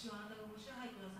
主はあなたがご支配ください。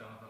down at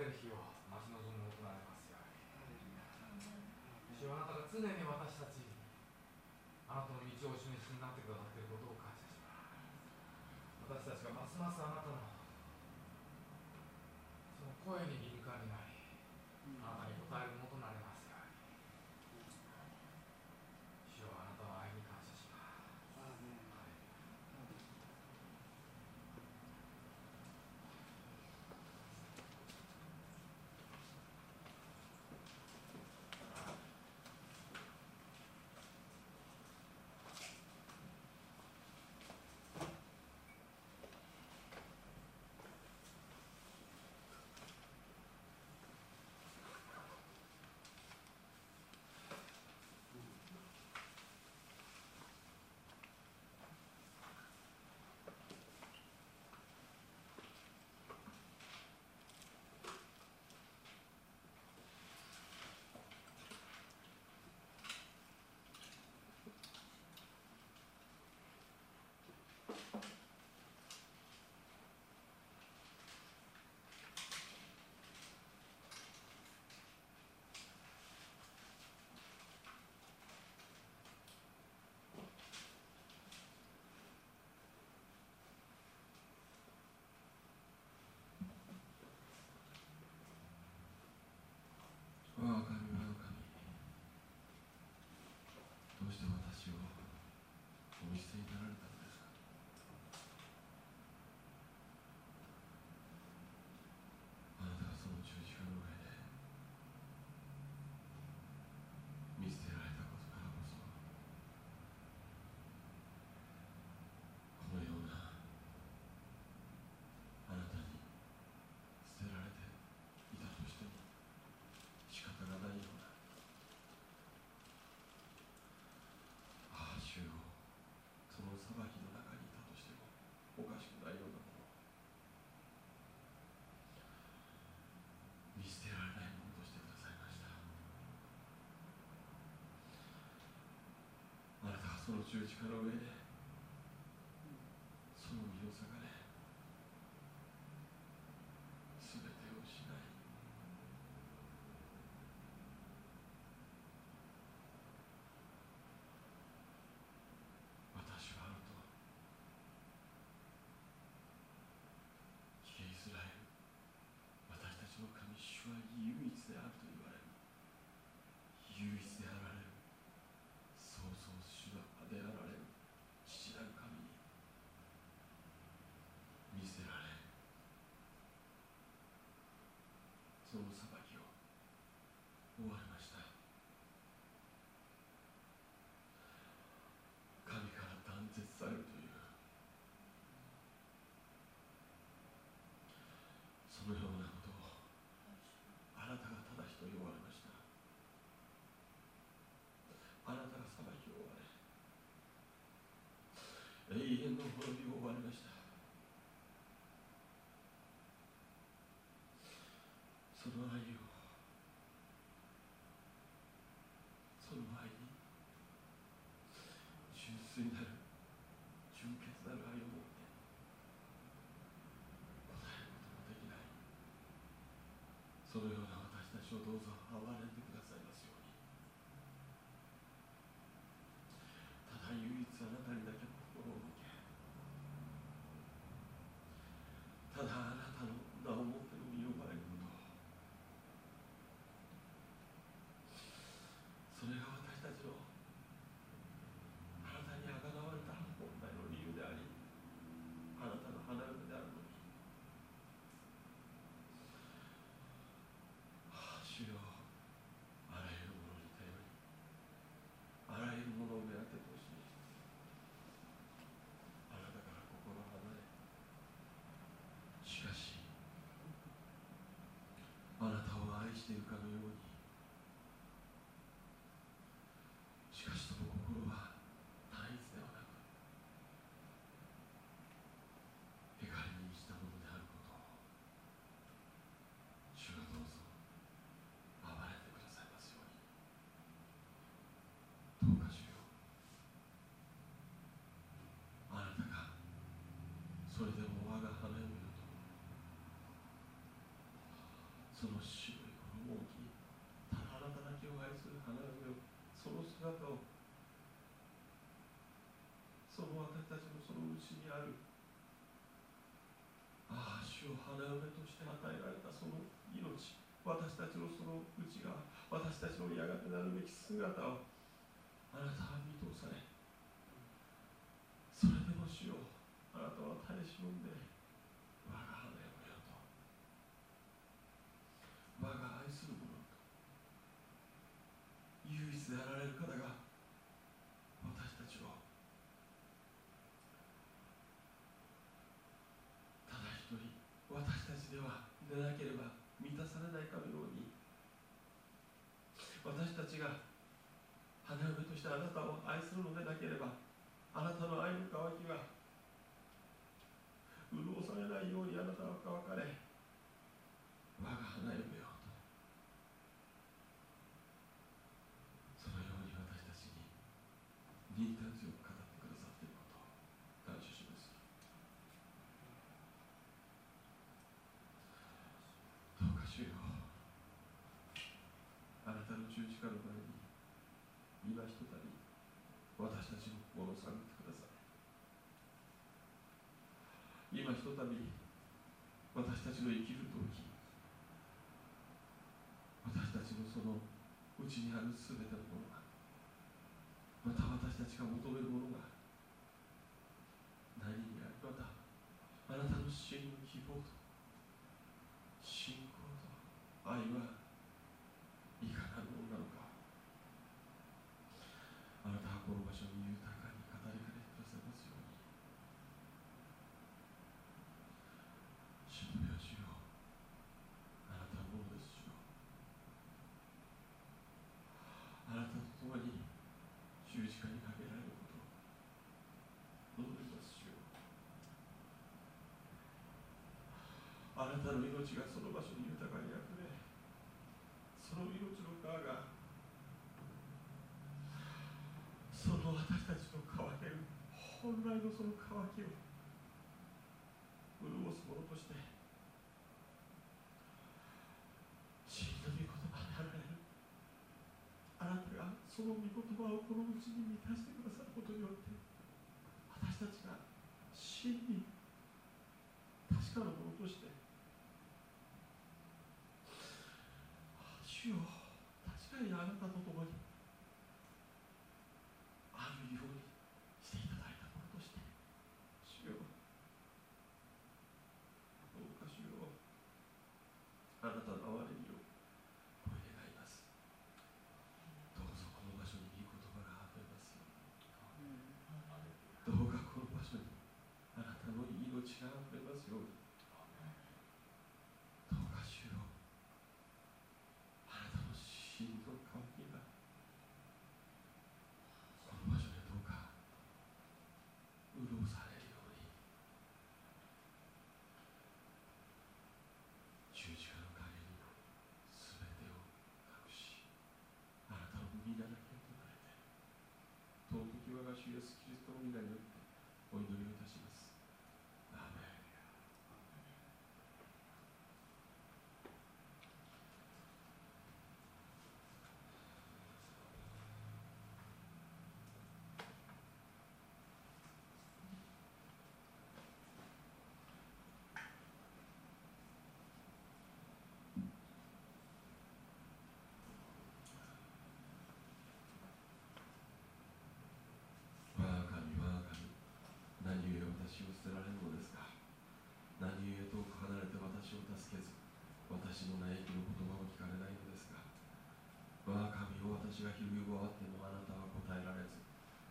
れる日を待ち望むもとなりますように。主はあなたが常に私たちにあなたの道をお示しになってくださっていることを感謝します。私たちがますますあなたの中力を得その裁きを。終わりました。神から断絶されるという。そのようなしているかのようにしかしその心は単一ではなく怒りにしたものであることを主がどうぞ。暴れてくださいますようにどうか主よあなたがそれでも我が花嫁ると。その主愛する花嫁をその姿をその私たちのその内にあるああ主を花嫁として与えられたその命私たちのその内側私たちのやがてなるべき姿をあなたは見通されそれでも主よあなたは耐え忍んで我が花嫁よと我が愛する者と唯一であられる方が私たちをただ一人私たちではでなければ満たされないかのように私たちが花嫁としてあなたを愛するのでなければあなたの愛の渇きは潤されないようにあなたは乾かれ我が花嫁よとそのように私たちに忍耐強く語ってくださっていることを感謝しますどうか主よあなたの十字架の前に今ひとたび私たちの心を探ってください。今ひとたび私たちの生きる時私たちのその内にある全てのものがまた私たちが求めるものが何にありまたあなたの真の希望と信仰と愛はいかなるものなのかあなたはこの場所に豊かに語りかけてくださいますように主のよ主よあなたのものです主よあなたと共に十字架にかけられることを望みます主よあなたの命がその場所に豊かにあふれその命の川がその私たちの乾ける本来のその渇きを潤すものとして真の御言葉であられる。あなたがその御言葉をこのうちに満たしてくださることによって私たちが真に確かなものとして主よ確かにあなたと共にあるようにしていただいたものとして主よどうか主よあなたの憐れみをお願いますどうぞこの場所にいい言葉があふれますようにどうかこの場所にあなたの命があふれますようにどうか主よあなたの真の渇きがこの場所でどうか潤されるように十字架の陰に全てを隠しあなたの皆だけを唱えて尊き我が主イエスキリストの皆によってお祈りをいたしますアーメン我が神我が神何故私を捨てられるのですか何故遠く離れて私を助けず私の嘆きの言葉を聞かれないのですか我が神を私が昼呼ばわってもあなたは答えられず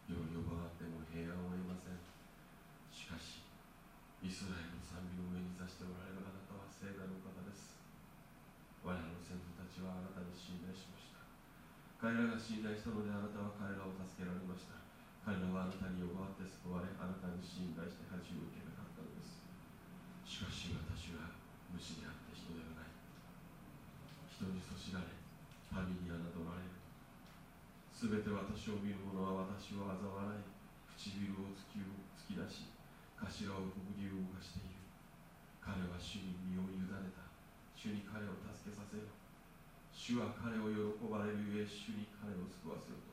夜呼ばわっても平安を得ませんしかしイスラエルの賛美の上に座しておられるあなたは聖なるお方です我らの先祖たちはあなたに信頼しました彼らが信頼したのであなたは彼らを助けられました。彼らはあなたに呼ばわって救われあなたに信頼して恥を受けなかったのです。しかし私は虫であって人ではない。人にそしられ民に侮られるすべて私を見る者は私を嘲笑い。唇を突き突き出し頭をこぶり動かしている。彼は主に身を委ねた。主に彼を助けさせよ。主は彼を喜ばれるゆえ主に彼を救わせよと。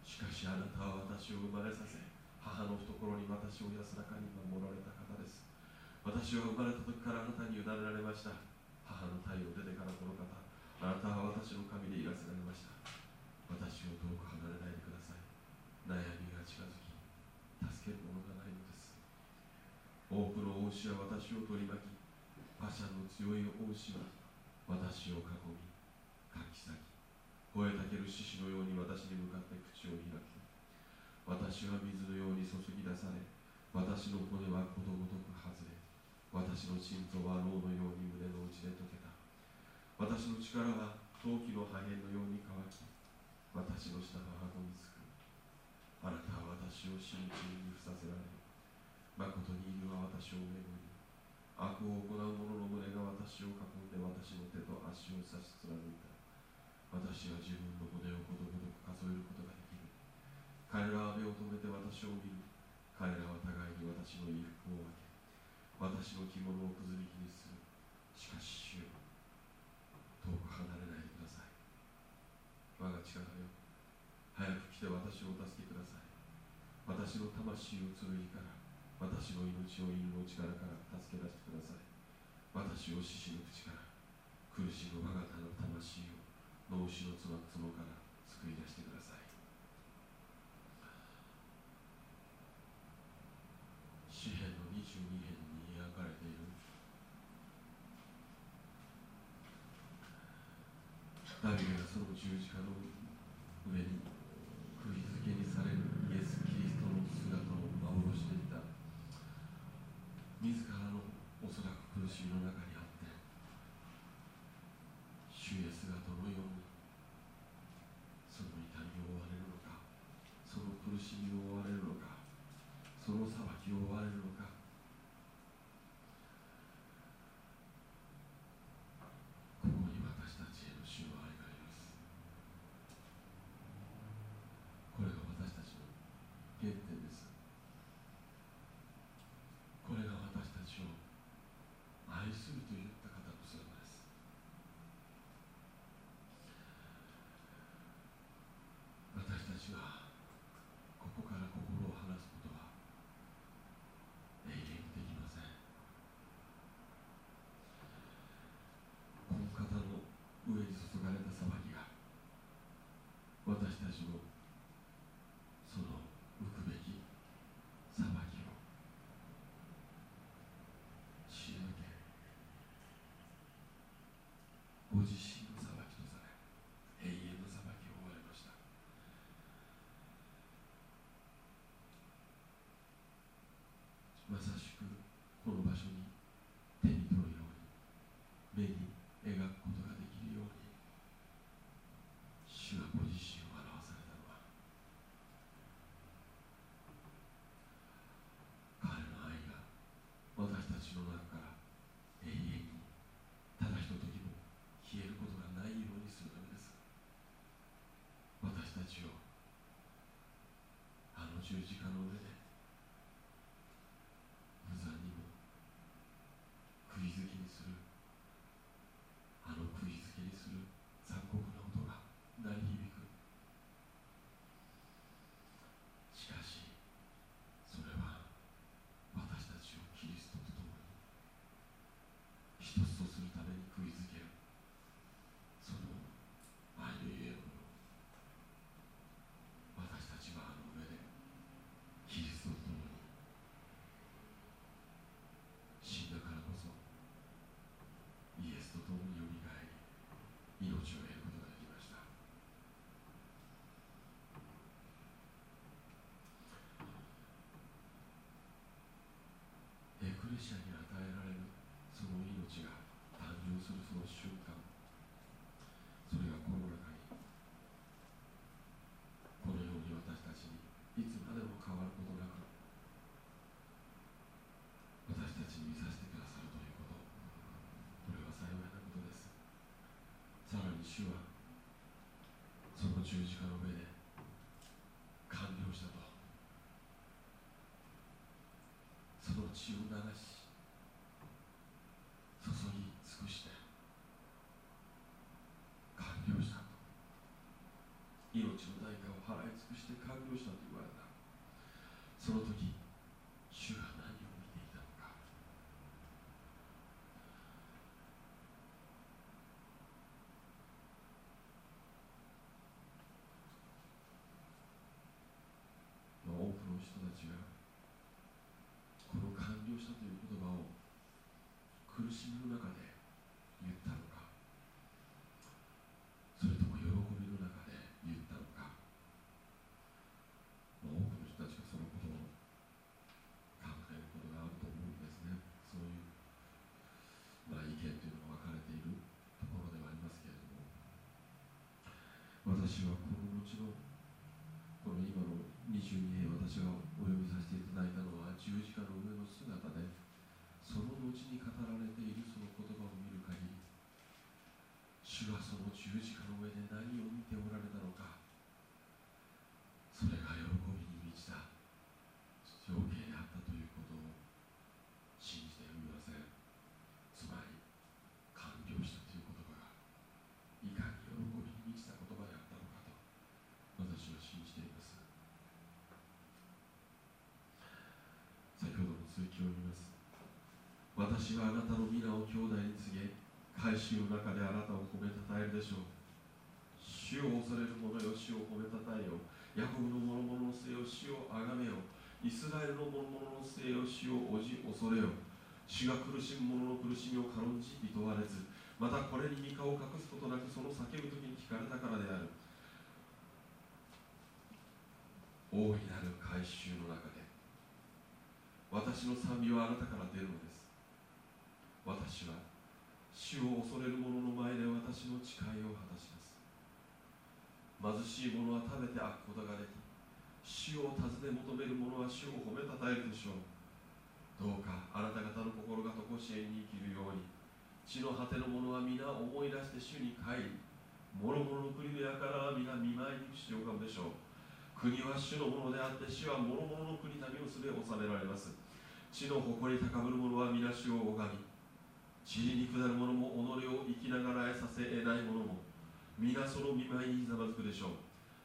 しかしあなたは私を生まれさせ母の懐に私を安らかに守られた方です。私は生まれた時からあなたに委ねられました。母の体を出てからこの方あなたは私の神でいらせられました。私を遠く離れないでください。悩みが近づき助けるものがないのです。多くの王子は私を取り巻き馬車の強い王子は私を囲み書き裂き吠えたける獅子のように私に向かって口を開き私は水のように注ぎ出され私の骨はことごとく外れ私の心臓は牢のように胸の内で溶けた私の力は陶器の破片のように乾き私の舌は箱につく。あなたは私を真摯に伏させられ誠に犬は私を巡り悪を行う者の胸が私を囲んで私の手と足を差し貫いた。私は自分の骨をことごとく数えることができる。彼らは目を留めて私を見る。彼らは互いに私の衣服を分け。私の着物をくず引きにする。しかし主よ遠く離れないでください。我が力よ早く来て私を助けください。私の魂を剣から私の命を犬の力から助け出してください。私を獅子の口から苦しむ我が他の魂を脳死の角から救い出してください。詩篇の22編に描かれている。ダビデがその十字架の上に十字架の上で無残にも釘付けにするあの釘付けにする残酷な音が鳴り響くしかしそれは私たちをキリストと共に一つとするために釘付けるその愛のゆえのもの私たちはあの上でキリストと共に死んだからこそイエスと共によみがえり命を得ることができましたエクレシアに与えられるその命が誕生するその瞬間。それがこの中にこのように私たちにいつまでも変わることなく私たちに見させてくださるということ。これは幸いなことです。さらに主はその十字架の上で血を流し注ぎ尽くして完了したと。命の代価を払い尽くして完了したと言われた。その時苦しみの中で言ったのかそれとも喜びの中で言ったのか、まあ、多くの人たちがそのことを考えることがあると思うんですね。そういう、まあ、意見というのが分かれているところではありますけれども私はこのもちろんこの今の22編私がお読みさせていただいたのは十字架の上の姿でその後に語られているその言葉を見る限り主はその十字架の上で何を見ておられたのかそれが喜びに満ちた情景であったということを信じておりません。つまり完了したという言葉がいかに喜びに満ちた言葉であったのかと私は信じています。先ほどの続きを見ます。私はあなたの皆を兄弟に告げ改心の中であなたを褒めたたえるでしょう。主を恐れる者よ主を褒めたたえよヤコブの諸々の末を主をあがめよイスラエルの諸々の末を主をおじ恐れよ主が苦しむ者の苦しみを軽んじ厭われずまたこれに御顔を隠すことなくその叫ぶ時に聞かれたからである。大いなる改宗の中で私の賛美はあなたから出るのです。私は主を恐れる者の前で私の誓いを果たします。貧しい者は食べて飽くことができ主を尋ね求める者は主を褒めたたえるでしょう。どうかあなた方の心が常しえに生きるように地の果ての者は皆思い出して主に帰り諸々の国の輩は皆見舞いに口を浮かぶでしょう。国は主のものであって主は諸々の国民をすべ治められます。地の誇り高ぶる者は皆主を拝み塵に下る者も己を生きながらえさせ得ない者も皆その見舞いにざまずくでしょう。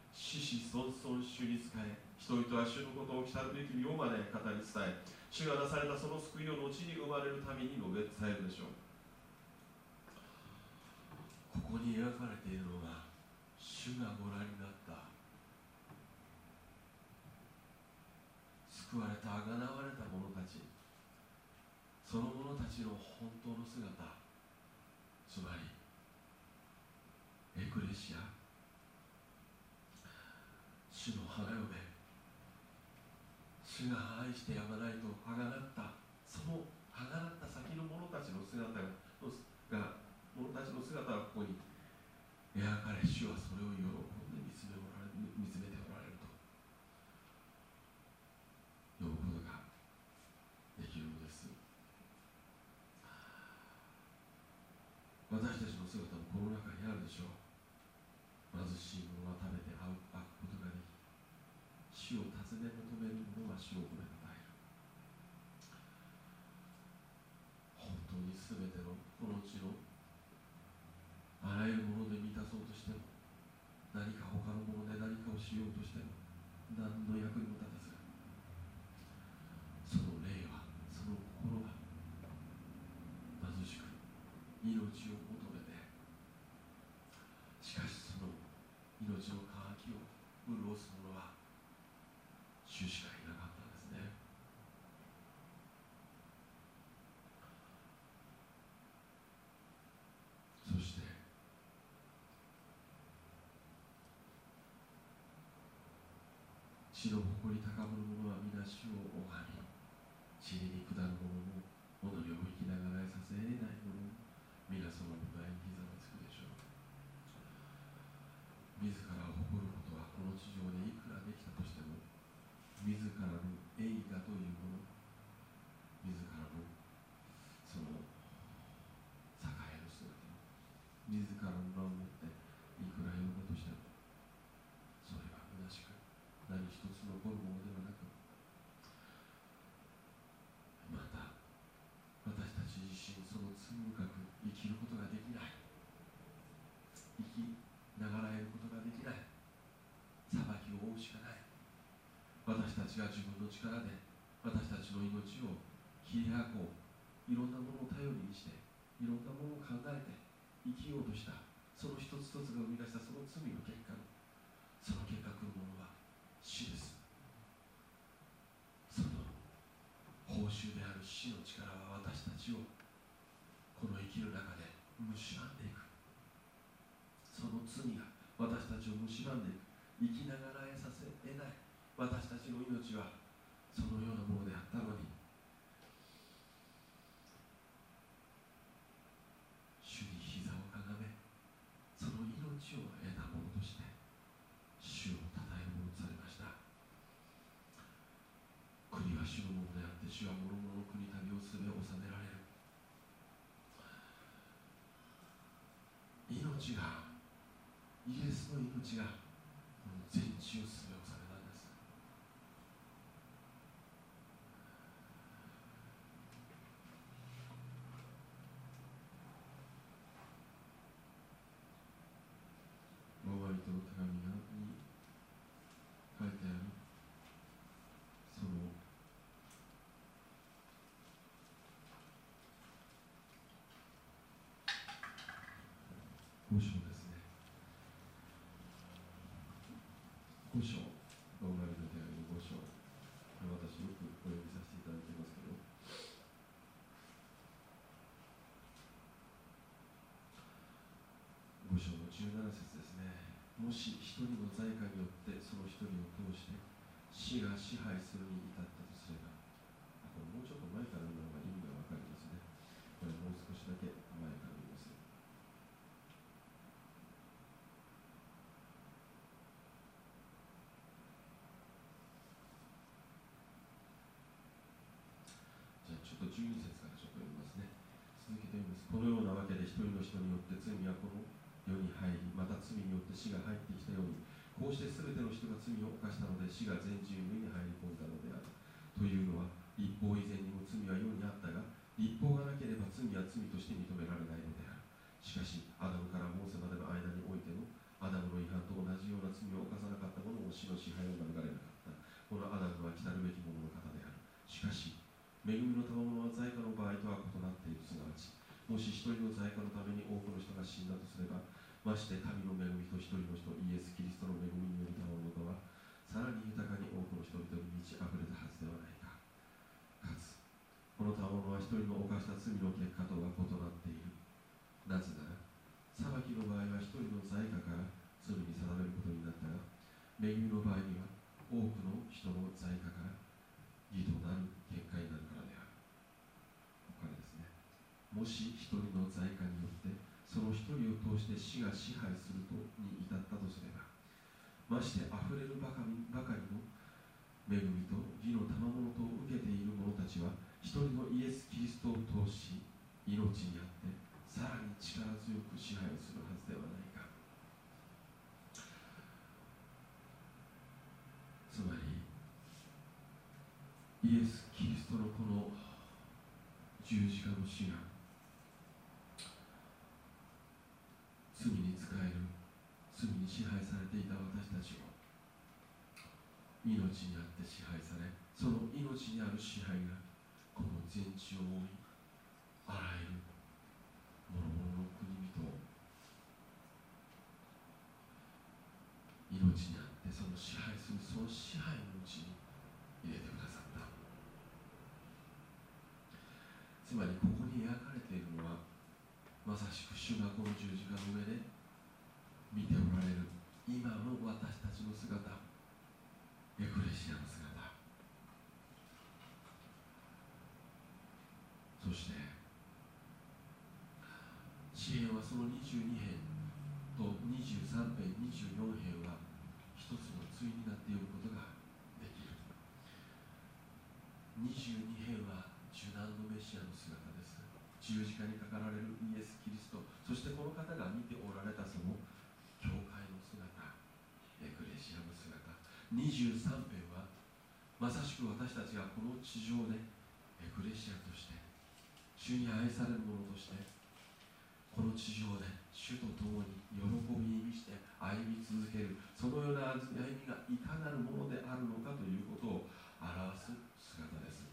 死死孫孫主に仕え人々は主のことを来たるべき世まで語り伝え主がなされたその救いを後に生まれるために述べ伝えるでしょう。ここに描かれているのが主がご覧になった救われたあがなわれた者たち。その者たちの本当の姿つまりエクレシア主の花嫁主が愛してやまないとあがなったそのあがなった先の者たちの姿がが者たちの姿がここに描かれ主はそれを喜んで見つめおられ見つめておられると呼ぶことができるのです私たちの姿もこの中にあるでしょう貧しい者は食べて会う会うことができ主を尋ね求める者は主を褒めたたえる本当に全てのこの地のあらゆるもので満たそうとしても何か他のもので何かをしようとしても何の役にも立たずその霊はその心は貧しく命を求めてしかしその命の渇きを潤す者は主しかいなかったんですねそして地の誇り高ぶる者は皆主を拝み塵に下る者も己を生きながらえさせ得ない者も皆その舞台にひざまつくでしょう。自らを誇ることはこの地上でいくらできたとしても自らの栄華というもの自らのその栄える姿自らの名をもっていくら呼ぶとしてもそれは虚しく何一つ残るものではなくまた私たち自身その罪深く生きることができない生きながらえることができない裁きをちが自分の力で私たちの命を切り開こう。いろんなものを頼りにしていろんなものを考えて生きようとした。その一つ一つが生み出したその罪の結果。その結果来るものは死ですその報酬である死の力は私たちをこの生きる中で蝕んでいく。その罪が私たちを蝕んでいく。生きながらえさせ得ない。私たちの命はそのようなものであったのに主に膝をかがめその命を得たものとして主を称えるものされました。国は主のものであって主は諸々の国旅をすべを治められる。命がイエスの命がこの全地をすべを治め五章ですね五章ローマ人の手紙の章私よくお読みさせていただいてます。けど五章の十七節ですね。もし一人の財家によってその一人を通して死が支配するに至ったとすればこれもうちょっと前からの方が意味が分かりますね。これもう少しだけ12節からちょっと読みますね。続けて読みます。このようなわけで一人の人によって罪はこの世に入りまた罪によって死が入ってきたようにこうして全ての人が罪を犯したので死が全人類に入り込んだのである。というのは立法以前にも罪は世にあったが立法がなければ罪は罪として認められないのである。しかしアダムからモーセまでの間においてのアダムの違反と同じような罪を犯さなかった者も死の支配を免れなかった。このアダムは来たるべき者の方である。しかし恵みの賜物は罪過の場合とは異なっているすなわちもし一人の罪過のために多くの人が死んだとすればまして神の恵みと一人の人イエス・キリストの恵みによる賜物とはさらに豊かに多くの人々に満ち溢れたはずではないか。かつこの賜物は一人の犯した罪の結果とは異なっている。なぜなら裁きの場合は一人の罪過から罪に定めることになったが恵みの場合には多くの人の罪過から義となる結果になるからであるここからですねもし一人の罪過によってその一人を通して死が支配するとに至ったとすればましてあふれるばかりばかりの恵みと義の賜物とを受けている者たちは一人のイエス・キリストを通し命にあってさらに力強く支配するはずではないか。つまりイエス・キリストのこの十字架の死が罪に仕える罪に支配されていた私たちを命にあって支配されその命にある支配がこの全地を覆いあらゆる諸々の国々を命にあってその支配するその支配のうちに入れてくださった。つまりここに描かれているのはまさしく主がこの十字架の上で見ておられる今の私たちの姿エクレシアの姿そして詩篇はその22編と23編24編は一つの対になっていることができる22編は受難のメシアの姿です十字架にかかられるイエス・キリストそしてこの方が見ておられたその教会の姿エクレシアの姿23編はまさしく私たちがこの地上でエクレシアとして主に愛される者としてこの地上で主と共に喜びに満ちて歩み続けるそのような歩みがいかなるものであるのかということを表す姿です。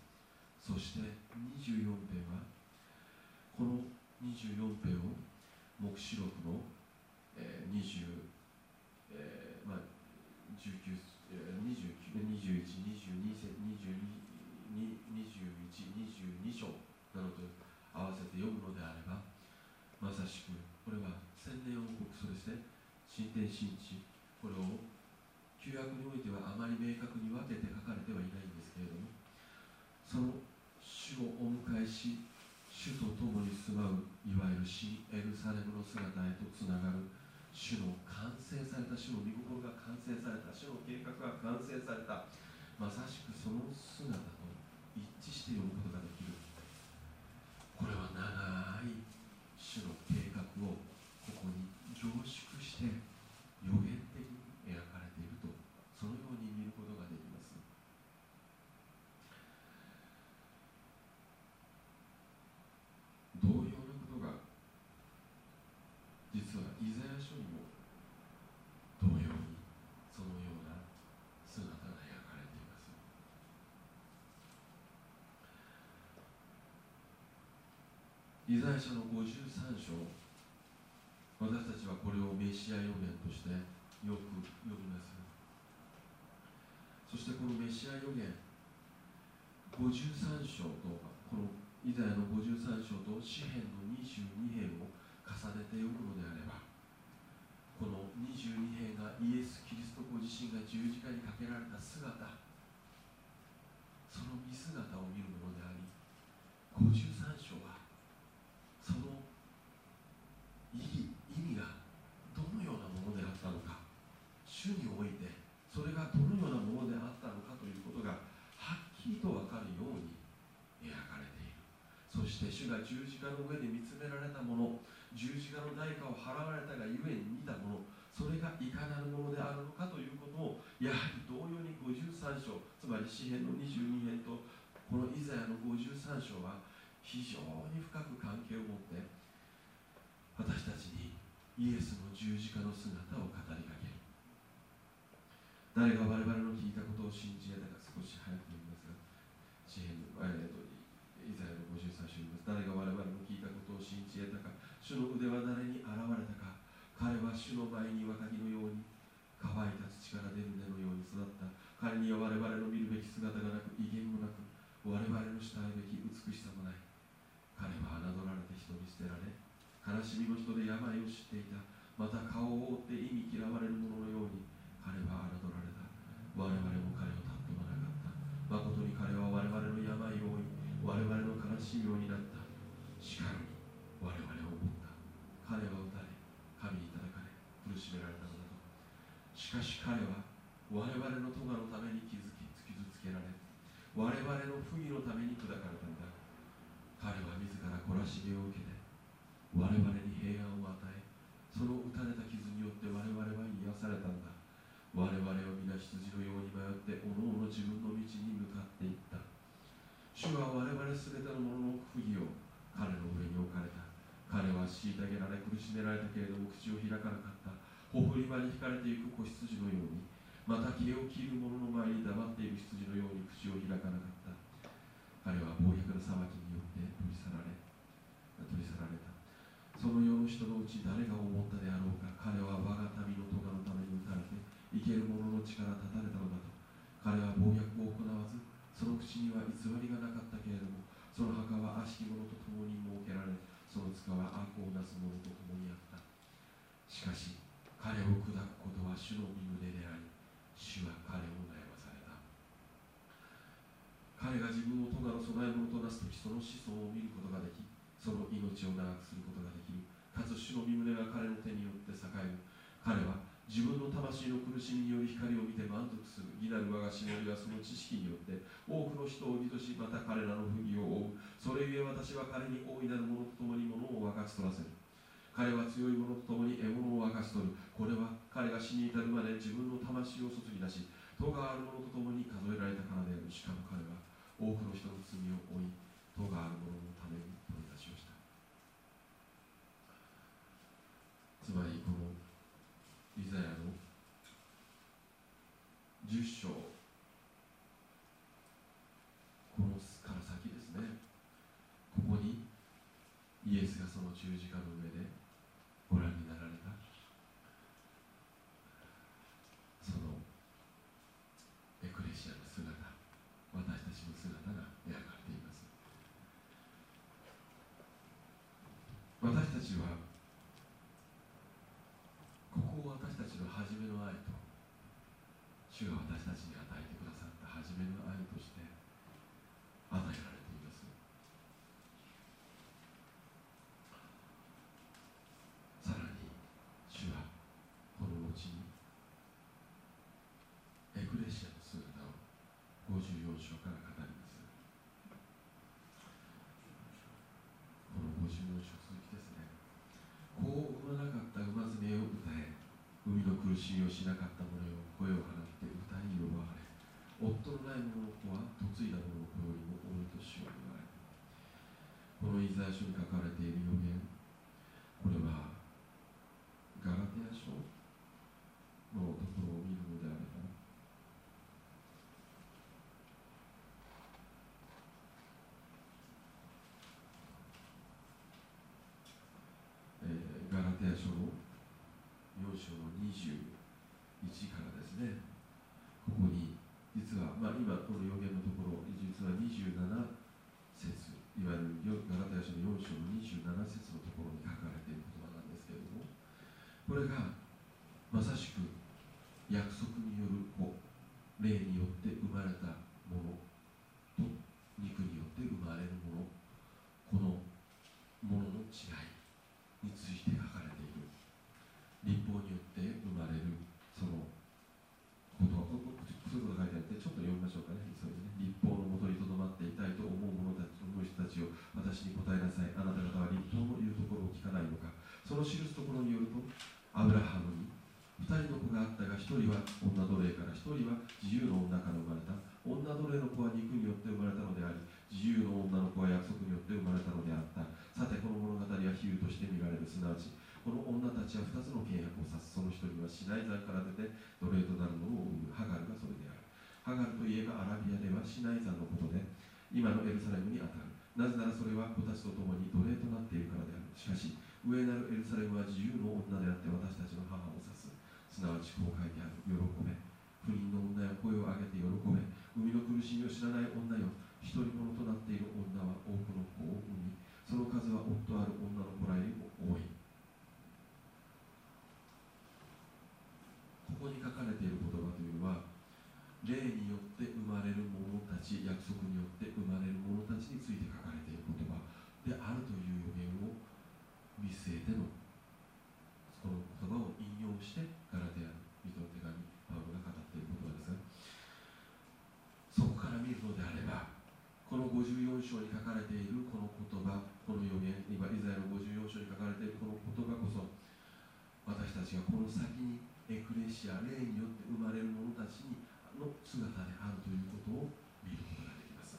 そして24編はこの24編を黙示録の、えー、20、えーまあ、19、えー、29 21、22、22 21、22章などと合わせて読むのであればまさしくこれは千年王国そして新天新地これを旧約においてはあまり明確に分けて書かれてはいないんですけれどもその主をお迎えし主と共に住まういわゆる新エルサレムの姿へとつながる。主の完成された主の御心が完成された主の計画が完成された。まさしくその姿と一致して読むことができる。これは長い主の計画をここに凝縮して予言的に描かれているとそのように見ることができます同様なことが実はイザヤ書にも同様にそのような姿が描かれていますイザヤ書の53章。私たちはこれをメシア予言としてよく読みますそしてこのメシア予言53章とこのイザヤの53章と詩篇の22編を重ねて読むのであればこの22編がイエス・キリストご自身が十字架にかけられた姿その見姿を見るものであり53章はその意義意味がどのようなものであったのか主においてそれがどのようなものであったのかということがはっきりと分かるように描かれているそして主が十字架の上で見つめられたもの十字架の代価を払われたがゆえに見たものそれがいかなるものであるのかということをやはり同様に53章つまり詩篇の22編とこのイザヤの53章は非常に深く関係を持って私たちにイエスの十字架の姿を語りかける。誰が我々の聞いたことを信じ得たか少し早く言いますが詩篇の、えー、とイザヤの53章言います誰が我々の聞いたことを信じ得たか。主の腕は誰に現れたか。彼は主の前に若木のように乾いた土から出る根のように育った。彼には我々の見るべき姿がなく威厳もなく我々の慕うべき美しさもない。彼は侮られて人に捨てられ悲しみの人で病を知っていた。また顔を覆って意味嫌われる者のように彼は侮られた。我々も彼を尊まなかった。誠に彼は我々の病を負い我々の悲しみを担った。しかるに我々を思った。彼は打た。れ神に叩かれ苦しめられたのだとしかし彼は我々の咎のために傷つ傷つけられ我々の不義のために砕かれたんだ。彼は自ら懲らしめを受けて我々に平安を与えその打たれた傷によって我々は癒されたんだ。我々は皆羊のように迷っておのおの自分の道に向かっていった主は我々すべての者の不義を彼の上に置かれた。彼は虐げられ苦しめられたけれども口を開かなかった。ほふり場に引かれていく子羊のようにまた毛を切る者の前に黙っている羊のように口を開かなかった。彼は暴虐の裁きによって取り去られ取り去られた。その世の人のうち誰が思ったであろうか。彼は我が民の咎のために打たれて生ける者の力立たれたのだと。彼は暴虐を行わずその口には偽りがなかったけれどもその墓は悪しき者と共に設けられその塚は悪をなす者と共にあった。しかし彼を砕くことは主の身胸であり主は彼を悩まされた。彼が自分を咎の備え物となす時その子孫を見ることができその命を長くすることができる。かつ主の身胸が彼の手によって栄える。彼は自分の魂の苦しみにより光を見て満足する。義なる我がしのりはその知識によって多くの人を義としまた彼らの不義を負う。それゆえ私は彼に大いなる者と共に物を分かち取らせる。彼は強い者と共に獲物を分かち取る。これは彼が死に至るまで自分の魂を注ぎ出し戸がある者と共に数えられたからである。しかも彼は多くの人の罪を負い戸がある者のために取り出しをした。つまりこのザヤの10章がその十字架の上でご覧になられたそのエクレシアの姿私たちの姿が描かれています私たちはここを私たちの初めの愛と主が私たちに与えてくださった初めの愛として与えられていますさらに主はこの後にエクレシアの姿を54章から語ります。この54章続きですね。子を産まなかった産まずめを歌え。海の苦しみをしなかった者よ。声を放って歌い呼ばれ。夫のない者の子は嫁いだ者の子よりも多いとしよう言われ。このイザヤ書に書かれている予言。これはガラテヤ書のところを見るのであればえーガラテヤ書の4章の21からですね。ここに実は、まあ、今この予言のところ実は27節いわゆるガラテヤ書の4章の27節のところに書かれている言葉なんですけれどもこれがまさしく約束による子霊によって生まれたものと肉によって生まれるものこのものの違いについて書かれている立法によって生まれるそのことここそういうことが書いてあってちょっと読みましょうかね急いでね立法のもとにとどまっていたいと思う者たち思う人たちを私に答えなさいあなた方は立法の言うところを聞かないのかその記すところによるとアブラハムに二人の子があったが一人は女奴隷から一人は自由の女から生まれた女奴隷の子は肉によって生まれたのであり自由の女の子は約束によって生まれたのであったさてこの物語は比喩として見られるすなわちこの女たちは2つの契約を指すその一人はシナイ山から出て奴隷となるのを生むハガルがそれであるハガルといえばアラビアではシナイ山のことで今のエルサレムにあたる。なぜならそれは子たちと共に奴隷となっているからである。しかし上なるエルサレムは自由の女であって私たちの母を指す。すなわち後悔にある。喜べ。不倫の女よ声を上げて喜べ。生みの苦しみを知らない女よ。一人者となっている女は多くの子を産みその数は夫ある女の子らよりも多いここに書かれている言葉というのは霊によって生まれる約束によって生まれる者たちについて書かれている言葉であるという予言を見据えてのこの言葉を引用してガラテヤの人の手紙パウロが語っている言葉ですがそこから見るのであればこの54章に書かれているこの言葉この予言今イザヤの54章に書かれているこの言葉こそ私たちがこの先にエクレシア霊によって生まれる者たちにの姿であるということを見ることができます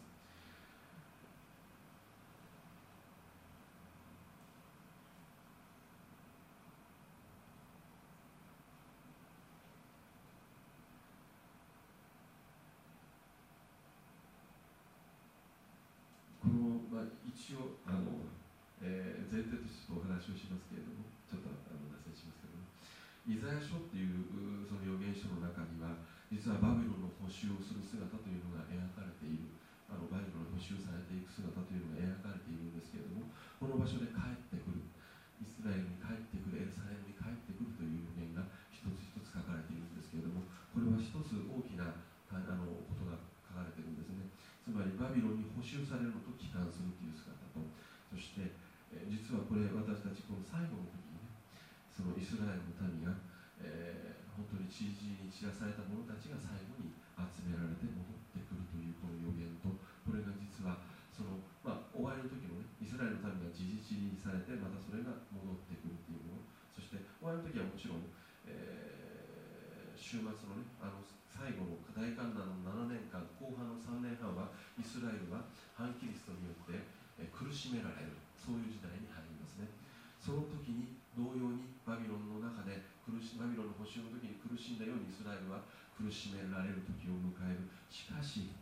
この、まあ、一応あの、えー前提としてお話をしますけれどもちょっとあの脱線しますけどもイザヤ書っていうその預言書の中には実はバビロンの補修をする姿というのが描かれている。あのバビロンの補修されていく姿というのが描かれているんですけれどもこの場所で帰ってくる。イスラエルに帰ってくるエルサレムに帰ってくるという予言が一つ一つ書かれているんですけれどもこれは一つ大きなあのことが書かれているんですねつまりバビロンに補修されるのと帰還するという姿とそしてえ実はこれ私たちこの最後の時にねそのイスラエルの民が、えー本当に散りに散らされた者たちが最後に集められて戻ってくるというこの予言とこれが実はその、まあ、終わりの時のねイスラエルの民が自治散りにされてまたそれが戻ってくるっていうもの。そして終わりの時はもちろん、えー週末のねあの最後の大観覧の7年間後半の3年半はイスラエルは反キリストによって、苦しめられるそういう時代に入りますね。その時に同様にバビロンの中で苦しバビロンの補修の時に苦しんだようにイスラエルは苦しめられる時を迎える。しかし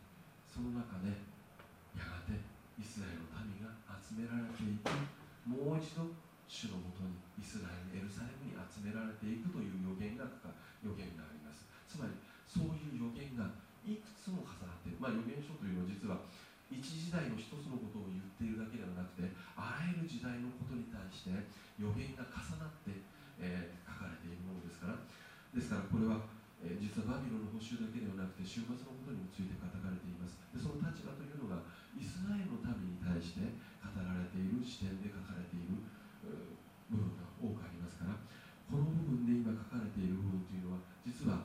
その中でやがてイスラエルの民が集められていく。もう一度主のもとにイスラエルエルサレムに集められていくという予言が予言があります。つまりそういう予言がいくつも重なっている、まあ、予言書というのは実は一時代の一つのことを言っているだけではなくてあらゆる時代のことに対して予言が重なって、えー書かれているものですから。ですからこれは、えー実はバビロンの補修だけではなくて終末のことについて語られています。でその立場というのがイスラエルの民に対して語られている視点で書かれている部分が多くありますから。この部分で今書かれている部分というのは実は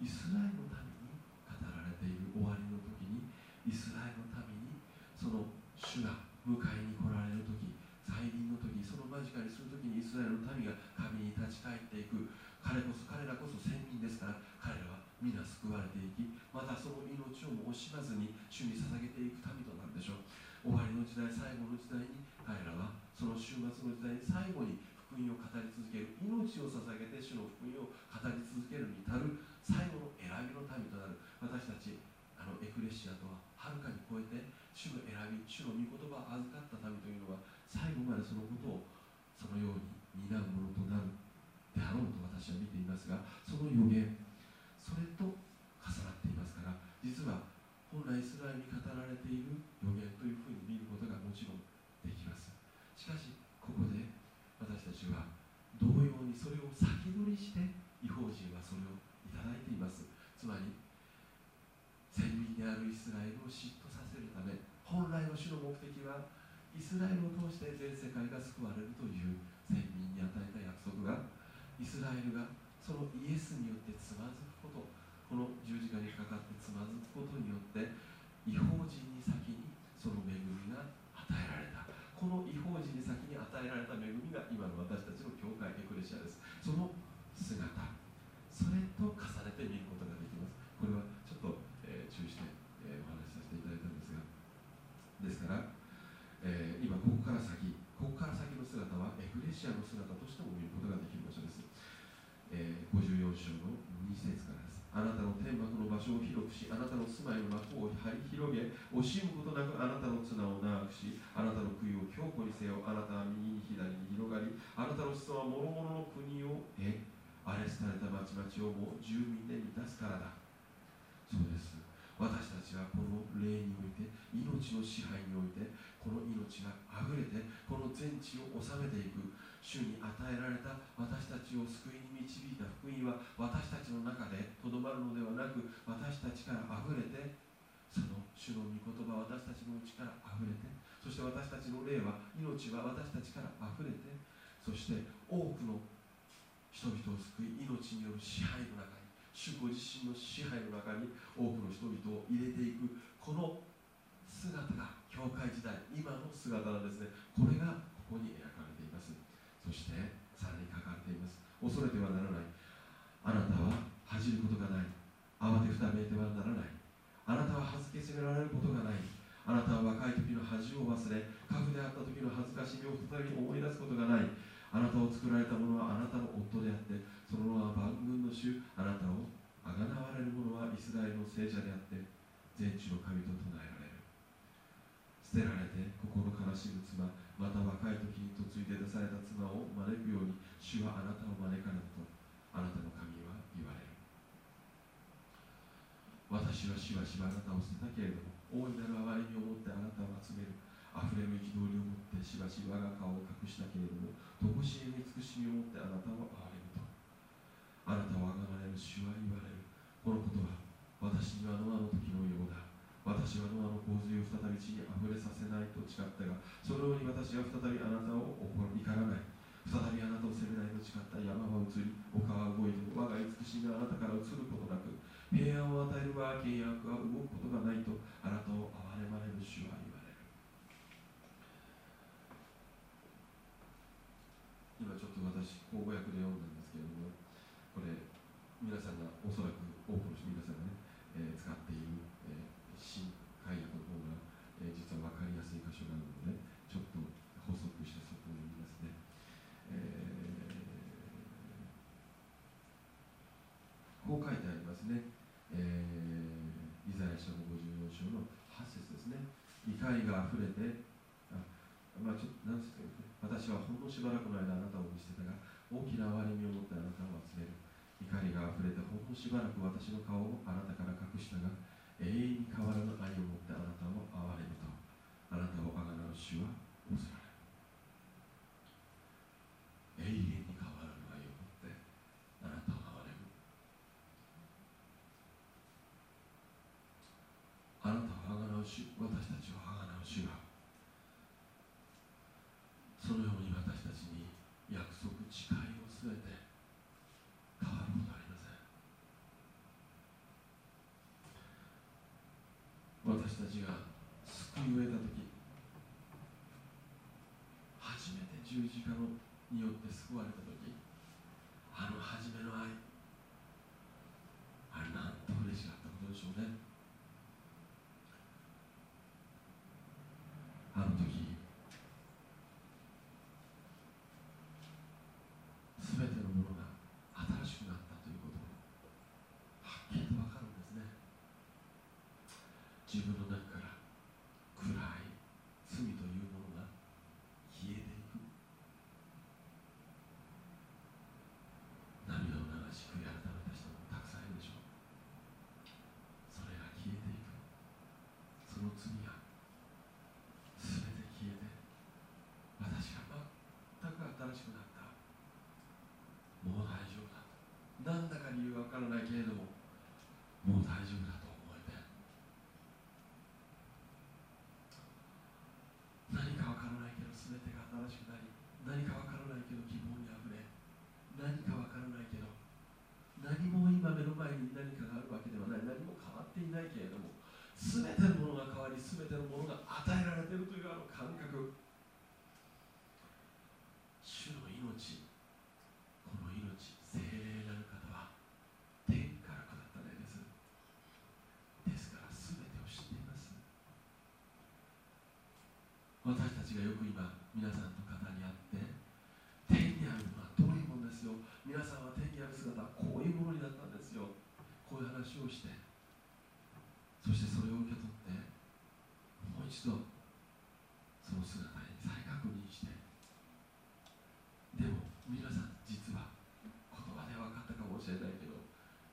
イスラエルの民に語られている終わりの時にイスラエルの民にその主が迎えに来られる時再臨の時その間近にする時にイスラエルの民が神に立ち返っていく。彼こそ彼らこそ先民ですから彼らは皆救われていきまたその命をも惜しまずに主に捧げていく民となるでしょう。終わりの時代最後の時代に彼らはその終末の時代に最後に福音を語り続ける命を捧げて主の福音を語り続けるに至る最後の選びの民となる私たちあのエクレシアとははるかに超えて主の選び主の御言葉を預かった民というのは最後までそのことをそのように担うものとなるであろうと私は見ていますがその予言それと重なっていますから実は本来イスラエルに語られている予言というふうに見ることがもちろんできます。しかしここで私たちは同様にそれを先取りして違法人はそれをいただいています。つまり先民であるイスラエルを嫉妬させるため本来の主の目的はイスラエルを通して全世界が救われるという先民に与えた約束がイスラエルがそのイエスによってつまずくことこの十字架にかかってつまずくことによって違法人に先にその恵みが与えられた。この違法人に先に与えられた恵みが今の私たちの教会エクレシアです。その姿。それと重ねて見ることができます。これはちょっと、えー注意して、えーお話しさせていただいたんですが。ですから、えー今ここから先ここから先の姿はエクレシアの姿としても見ることができる場所です、えー54章の2節からです。あなたの天幕の場所を広くしあなたの住まいの幕を張り広げ惜しむことなくあなたの綱を長くしあなたの杭を強固にせよあなたは右に左に広がりあなたの子孫は諸々の国を得荒れ廃れた町々をも住民で満たすからだ。そうです。私たちはこの霊において命の支配においてこの命があふれてこの全地を治めていく。主に与えられた私たちを救いに導いた福音は私たちの中でとどまるのではなく私たちからあふれてその主の御言葉は私たちのうちからあふれてそして私たちの霊は命は私たちからあふれてそして多くの人々を救い命による支配の中に主ご自身の支配の中に多くの人々を入れていくこの姿が教会時代今の姿なんですね。これがここに描かれています。そしてさらに書かれています。恐れてはならない。あなたは恥じることがない。慌てふためいてはならない。あなたは恥ずけ責められることがない。あなたは若い時の恥を忘れ過不であった時の恥ずかしみを再び思い出すことがない。あなたを作られた者はあなたの夫であってその名は万軍の主あなたをあがなわれる者はイスラエルの聖者であって全地の神と唱えられる。捨てられて心悲しむ妻また若い時に嫁いで出された妻を招くように主はあなたを招かれたとあなたの神は言われる。私はしばしばあなたを捨てたけれども大いなる憐れみを持ってあなたを集める。溢れる憤りを持ってしばし我が顔を隠したけれどもとこしえに慈しみを持ってあなたを憐れむとあなたを崇まれる主は言われる。このことは私にはノアの時のようだ。私はノアの洪水を再び地にあふれさせないと誓ったがそのように私は再びあなたを怒り怒らない。再びあなたを責めないと誓った。山は移り丘は動いても我が慈しみがあなたから移ることなく平安を与えるは契約は動くことがないとあなたを憐れまれる主は言われる今ちょっと私口語訳で読んだんですけれどもこれ皆さんがおそらく多くの皆さんがね、えー使っている、えー新海訳の方が、えー実は分かりやすい箇所があるのでねちょっと補足してそこを読みますね、えーこう書いてありますね、えーイザヤ書の54章の8節ですね。怒りがあふれてあまあ、ちょっと何節かですね私はほんのしばらくの間あなたを見捨てたが大きな憐れみを持ってあなたを集める。怒りがあふれてほんのしばらく私の顔をあなたから隠したが永遠に変わらぬ愛を持ってあなたを憐れむと。あなたをあがなう主は恐られる永遠に変わらぬ愛を持ってあなたを憐れむ。あなたをあがなう主私たちをあがなう主はそのように私たちに約束誓いをすべて変わることはありません私たちが救いを得た時初めて十字架のによって救われた時あの初めの愛あれなんと嬉しかったことでしょうねあの時すべてのものが新しくなったということがはっきりと分かるんですね自分の中から暗い罪というものが消えていく。涙を流し悔い改めた人もたくさんいるでしょう。それが消えていく。その罪が全て消えて私が全く新しくなった。もう大丈夫だ。なんだか理由は分からないけれどももう大丈夫だと思えて何か分からないけど全てが新しくなり何か分からないけど希望にあふれ何か分からないけど何も今目の前に何かがあるわけではない何も変わっていないけれども全てのものが変わり全てのものが与えられているというあの感覚主の命この命精霊なる方は天から下った霊ですですから全てを知っています私たちがよく今皆さんと語り合って天にあるのはどういうものですよ皆さんは天にある姿はこういうものになったんですよこういう話をしてそしてそれを受け取ってもう一度その姿に再確認してでも皆さん実は言葉で分かったかもしれないけど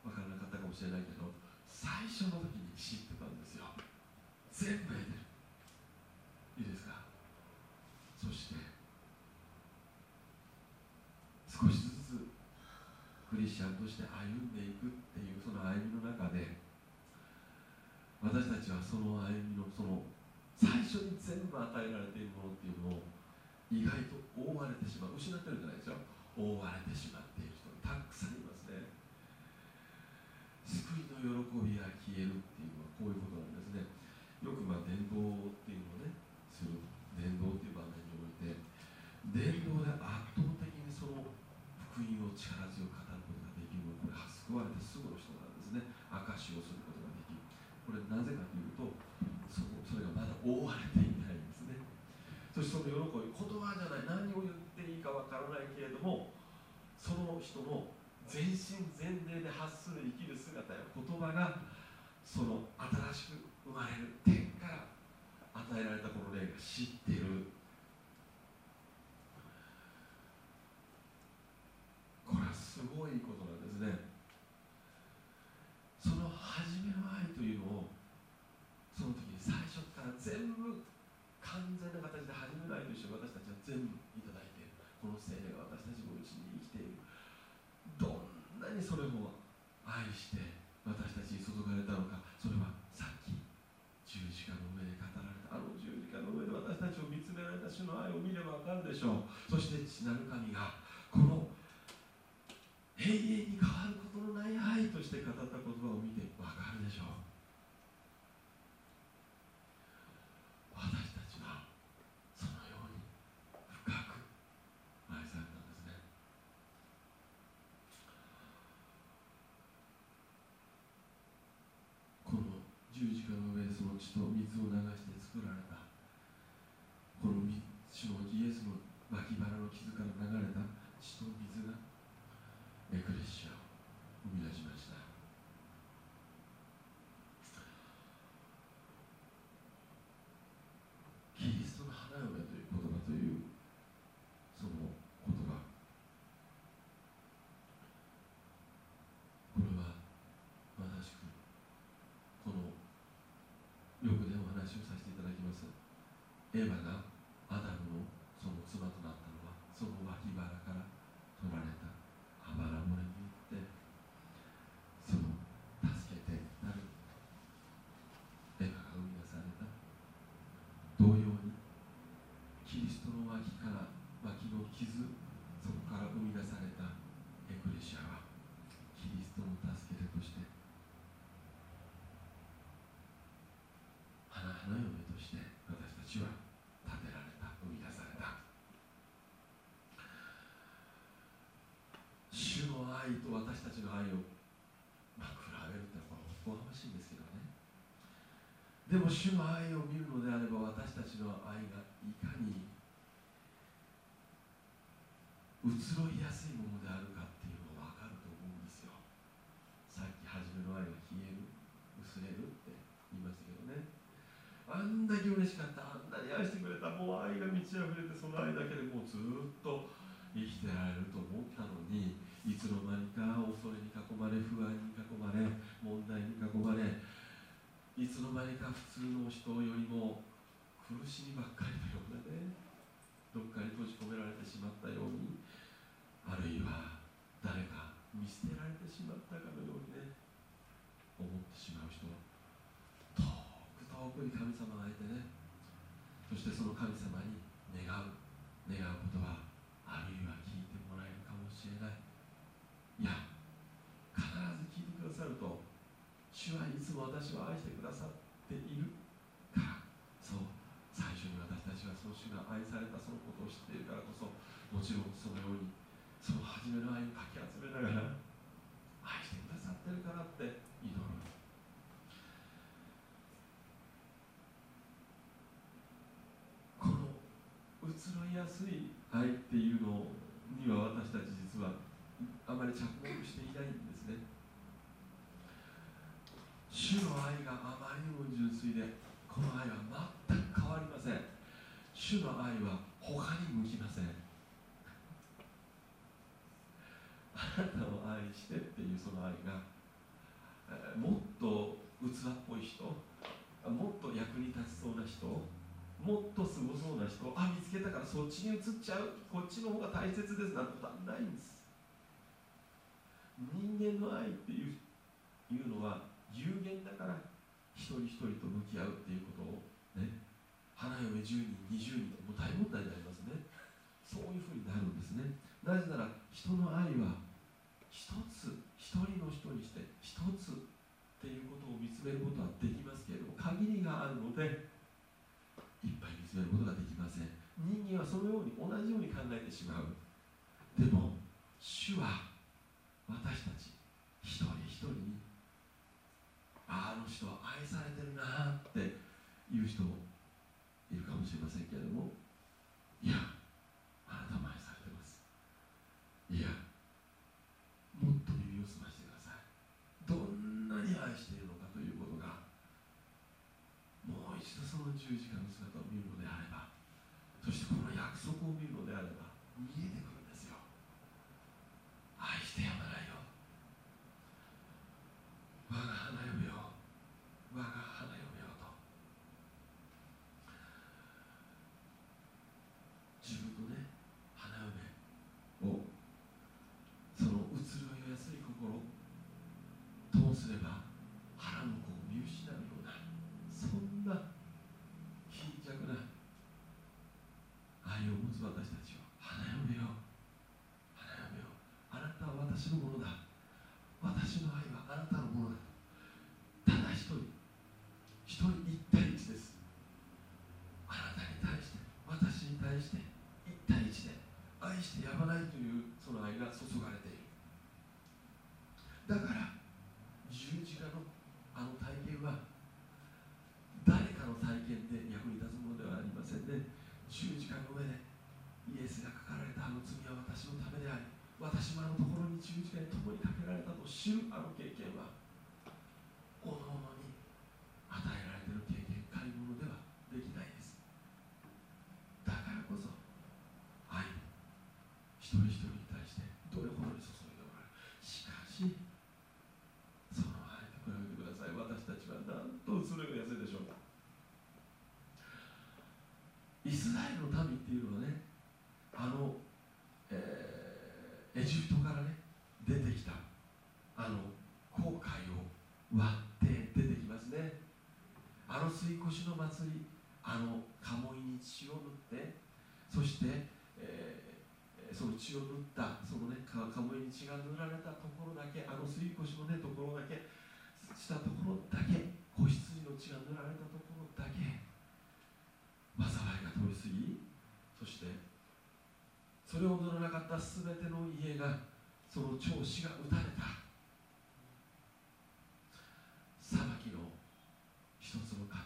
分からなかったかもしれないけど最初の時に知ってたんですよ。全部得てる。いいですか？そして少しずつクリスチャンとして歩んでいくっていうその歩みの中で私たちはその歩みのその最初に全部与えられているものっていうのを意外と覆われてしまう。失ってるんじゃないですよ。覆われてしまっている人。たくさんいますね救いの喜びが消えるっていうのはこういうことなんですね。よくまあ伝道っていうのをねする。伝道っていう場面において伝道で圧倒的にその福音を力強く語ることができるのはこれ救われてすぐの人なんですね。証しをすることができる。これなぜかというとそそれがまだ覆われていないんですね。そしてその喜び言葉じゃない。何を言っていいかわからないけれどもその人の全身全霊で発する生きる姿や言葉がその新しく生まれる天から与えられたこの霊が知っている。これはすごいことなんですね。その初めの愛というのをその時に最初から全部完全な形で初めの愛として私たちは全部いただいている。この聖霊が私たちのうちに生きているどんなにそれも愛して私たちに注がれたのかそれはさっき十字架の上で語られたあの十字架の上で私たちを見つめられた主の愛を見ればわかるでしょう。そして父なる神がこの永遠に変わることのない愛として語った言葉を見て分かるでしょう私たちはそのように深く愛されたんですねこの十字架の上でその血と水を流して作られた。この主のイエスの脇腹の傷から流れた血と水がエクレシアを生み出しましたキリストの花嫁という言葉と話をさせていただきます。エヴァがアダムのその妻となったのはその脇腹から取られたあばら骨によってその助けてなる。エヴァが生み出された。同様にキリストの脇から脇の傷そこから生み出されたエクレシアはキリストの助け手として花花嫁として私たちは建てられた生み出された。主の愛と私たちの愛を、まあ、比べるってのはおこがましいんですけどね。でも主の愛を見るのであれば私たちの愛がいかに移ろいやすいものであるかっていうのが分かると思うんですよさっき初めの愛が消える薄れるって言いましたけどねあんだけ嬉しかった。あんなに愛してくれたもう愛が満ち溢れてその愛だけでもうずっと生きてられると思ったのにいつの間にか恐れに囲まれ不安に囲まれ問題に囲まれいつの間にか普通の人よりも苦しみばっかりのようなねどっかに閉じ込められてしまったようにあるいは誰か見捨てられてしまったかのようにね思ってしまう人遠くに神様がいてね。そしてその神様に願う。願うことはあるいは聞いてもらえるかもしれない。いや必ず聞いてくださると主はいつも私を愛してくださっている。からそう最初に私たちはその主が愛されたそのことを知っているからこそもちろんそのようにその初めの愛をかき集めながら愛してくださってるからって祈るこの移ろいやすい愛っていうのには私たち実はあまり着目していないんですね。主の愛があまりにも純粋でこの愛は全く変わりません。主の愛は他に向きません。あなたを愛してっていうその愛が、えーもっと器っぽい人もっと役に立ちそうな人もっとすごそうな人あ見つけたからそっちに移っちゃうこっちの方が大切ですなんてことはないんです。人間の愛っていういうのは有限だから一人一人と向き合うっていうことをね花嫁10人20人ともう大問題になりますね。そういうふうになるんですね。なぜなら人の愛は一つ一人の人にして一つっていうことを見つめることはできますけれども限りがあるのでいっぱい見つめることができません。人間はそのように同じように考えてしまう。でも主は私たち一人一人にあの人は愛されてるなっていう人もいるかもしれませんけれどもいやあなたも愛されてますいやもっと耳を澄ましてくださいどんなに愛しているのかということがもう一度その十字架の姿を見るのであればそしてこの約束を見るのであれば見えてくるんですよ愛してやまないよ我が花嫁よ我が花嫁よと自分のね花嫁をその移ろいやすい心ともすれば腹の子を見失うようなそんな貧弱な愛を持つ私たちを花嫁よ花嫁よあなたは私のものだ私の愛はあなたのものだただ一人一人一対一ですあなたに対して私に対して一対一で愛してやまないというその愛が注がれている。だから十字架のあの体験は誰かの体験で役に立つものではありませんね。十字架の上でイエスが書かれたあの罪は私のためであり私もあのところに十字架に共にかけられたと知るあの経験はおのおのに与えられている経験借り物ではできないですだからこそ愛一人一人に対してどれほどに注いでおられるしかしその愛と比べてください私たちはなんと移ろいが安いでしょうかエジプトからね出てきたあの航海を割って出てきますね。あの吸い越しの祭りあの鴨居に血を塗ってそして、えーその血を塗ったそのね鴨居に血が塗られたところだけあの吸い越しのねところだけしたところだけ子羊の血が塗られたところだけ災いが通り過ぎそしてそれを乗らなかった全ての家がその長子が打たれた。裁きの一つの方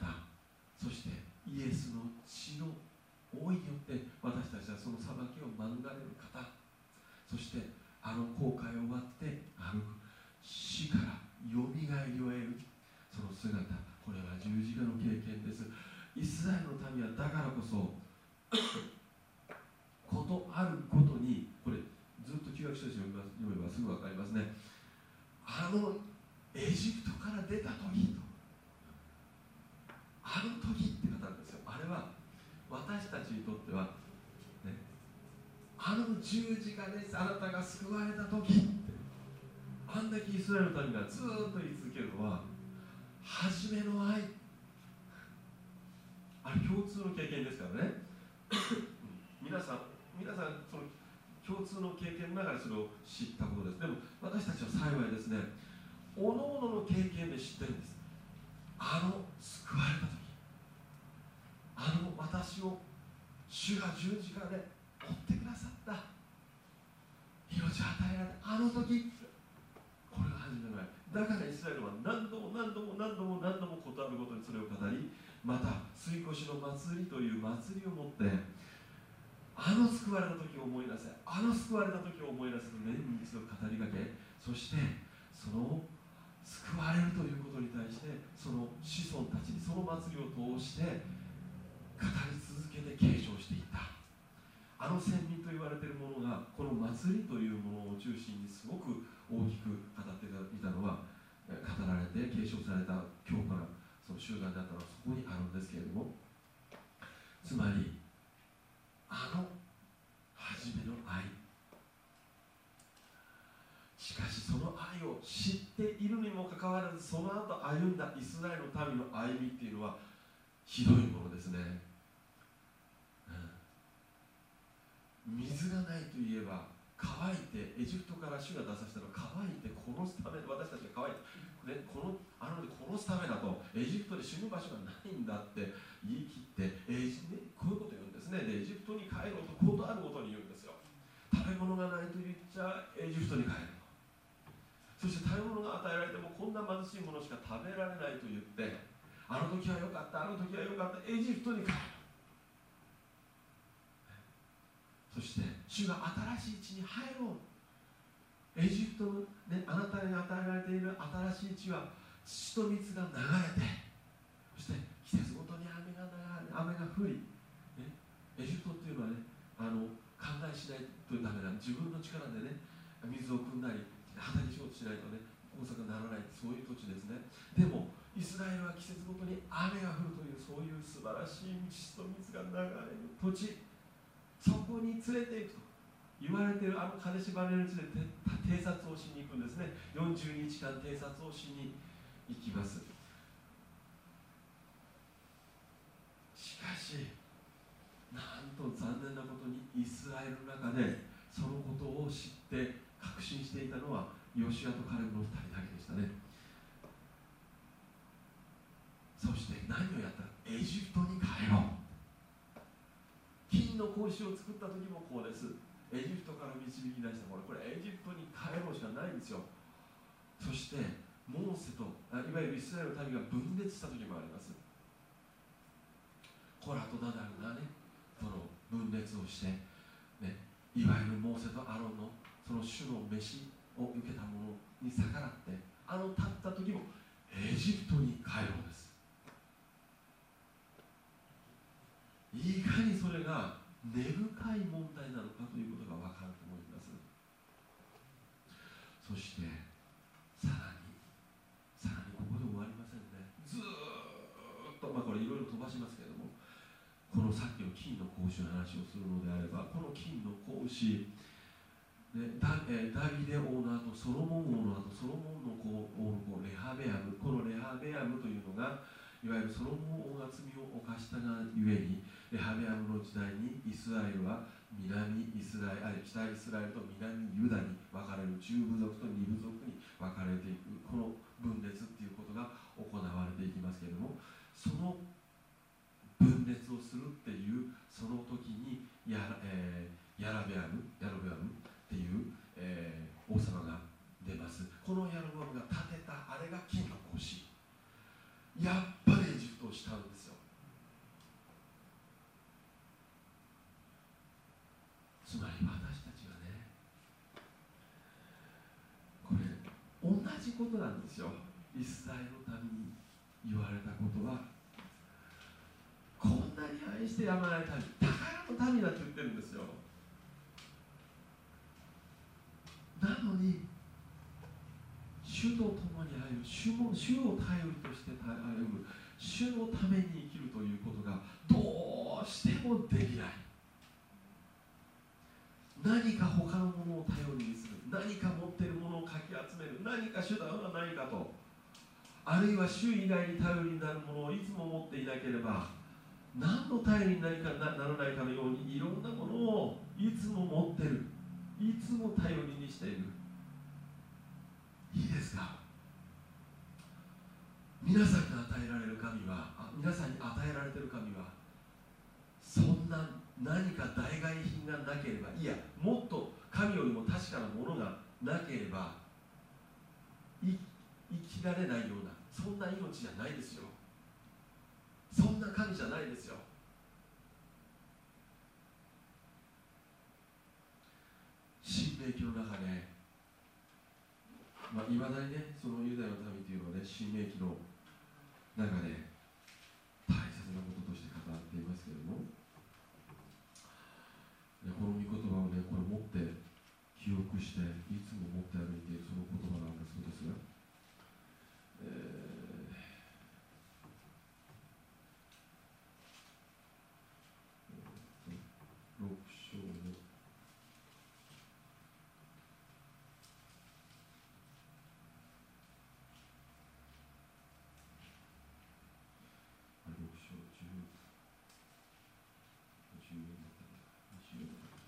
そしてイエスの血の大いによって私たちはその裁きを免れる方そしてあの後悔を終わって歩く死からよみがえりを得るその姿これは十字架の経験です。イスラエルの民はだからこそ ことあるごとにこれずっと旧約書士読みます読めばすぐ分かりますね。あのエジプトから出た時と。あの時って語るんですよ。あれは私たちにとっては、ね、あの十字架です。あなたが救われた時って。あんだけイスラエルの民がずっと言い続けるのは初めの愛。あれ共通の経験ですからね。皆さん皆さんその共通の経験の中でそれを知ったことです。でも私たちは幸いですね。おのおのの経験で知ってるんです。あの救われた時あの私を主が十字架で追ってくださった命与えられたあの時これが初めの愛だからイスラエルは何度も何度も何度も何度も事あるごとにそれを語りまた吸い越しの祭りという祭りをもってあの救われた時を思い出せあの救われた時を思い出す年に一度語りかけそしてその救われるということに対してその子孫たちにその祭りを通して語り続けて継承していった。あの先民と言われているものがこの祭りというものを中心にすごく大きく語っていたのは語られて継承された強固なその集団だったのはそこにあるんですけれども。つまりあの初めの愛しかしその愛を知っているにもかかわらずその後歩んだイスラエルの民の歩みっていうのはひどいものですね、うん。水がないといえば乾いてエジプトから主が出させたのは乾いて殺すため私たちが乾いて、ね、このあの殺すためだとエジプトで死ぬ場所がないんだって言い切ってエジね、こういうこと言うんですね。でエジプトに帰ろうとことあるごとに言うんですよ。食べ物がないと言っちゃエジプトに帰る。そして食べ物が与えられてもこんな貧しいものしか食べられないと言ってあの時は良かったあの時は良かったエジプトに帰る。そして主が新しい地に入ろう。エジプトの、ね、あなたに与えられている新しい地は土と水が流れてそして季節ごとに雨が流れ雨が降り、ね、エジプトっていうのはねあの考えしないとダメだ。自分の力でね水を汲んだり畑仕事しないとね豊作がならないそういう土地ですね。でもイスラエルは季節ごとに雨が降るというそういう素晴らしい土と水が流れる土地。そこに連れていくと言われているあの金縛りの地で偵察をしに行くんですね。40日間偵察をしに行きます。しかしなんと残念なことにイスラエルの中でそのことを知って確信していたのはヨシアとカレブの2人だけでしたね。そして何をやった？らエジプトに帰ろう。金の格子を作った時もこうです。エジプトから導き出したもの。これエジプトに帰ろうしかないんですよ。そしてモーセといわゆるイスラエルの民が分裂した時もあります。コラとナダルがねその分裂をして、ね、いわゆるモーセとアロンのその種の飯を受けたものに逆らってあの立った時もエジプトに帰ろうです。いかにそれが根深い問題なのかということが分かると思います。そしてさらにさらにここで終わりませんね。ずっとまあこれいろいろ飛ばしますけれどもこのさっきの金の格子の話をするのであればこの金の格子、ねダダビデ王の後ソロモン王の後ソロモンの子王の子レハベアムこのレハベアムというのがいわゆるソロモン王が罪を犯したがゆえにレハベアムの時代にイスラエルは南イスラエルあ北イスラエルと南ユダに分かれる中部族と二部族に分かれていくこの分裂っていうことが行われていきますけれどもその分裂をするっていうその時にや、えーヤラベアムヤロベアムっていう、えー王様が出ます。このヤロベアムが建てたあれが金の格子。やっぱりエジプトをしたんですよ。つまり私たちはねこれ同じことなんですよ。イスラエルのために言われたことは。こんなに愛してやまない民宝の民だって言ってるんですよ。なのに主と共に歩む主も主を頼りとして歩む主のために生きるということがどうしてもできない。何か他のものを頼りにする。何か持っているものをかき集める。何か手段はないかと。あるいは主以外に頼りになるものをいつも持っていなければ何の頼りになりかならないかのようにいろんなものをいつも持ってる。いつも頼りにしている。いいですか？皆さんに与えられる神は皆さんに与えられている神はそんな何か代替品がなければいや。もっと神よりも確かなものがなければ生きられないようなそんな命じゃないですよ。そんな神じゃないですよ。新明記の中でまあ、いまだにね、そのユダヤの民というのはね、新明記の中で大切なこととして語っていますけれども、ねこの御言葉をね、これ持って記憶して、いつも持って歩いているその言葉なんだそうですが、えーえーと6章のあ6章10 10だったかな20だったかな新明記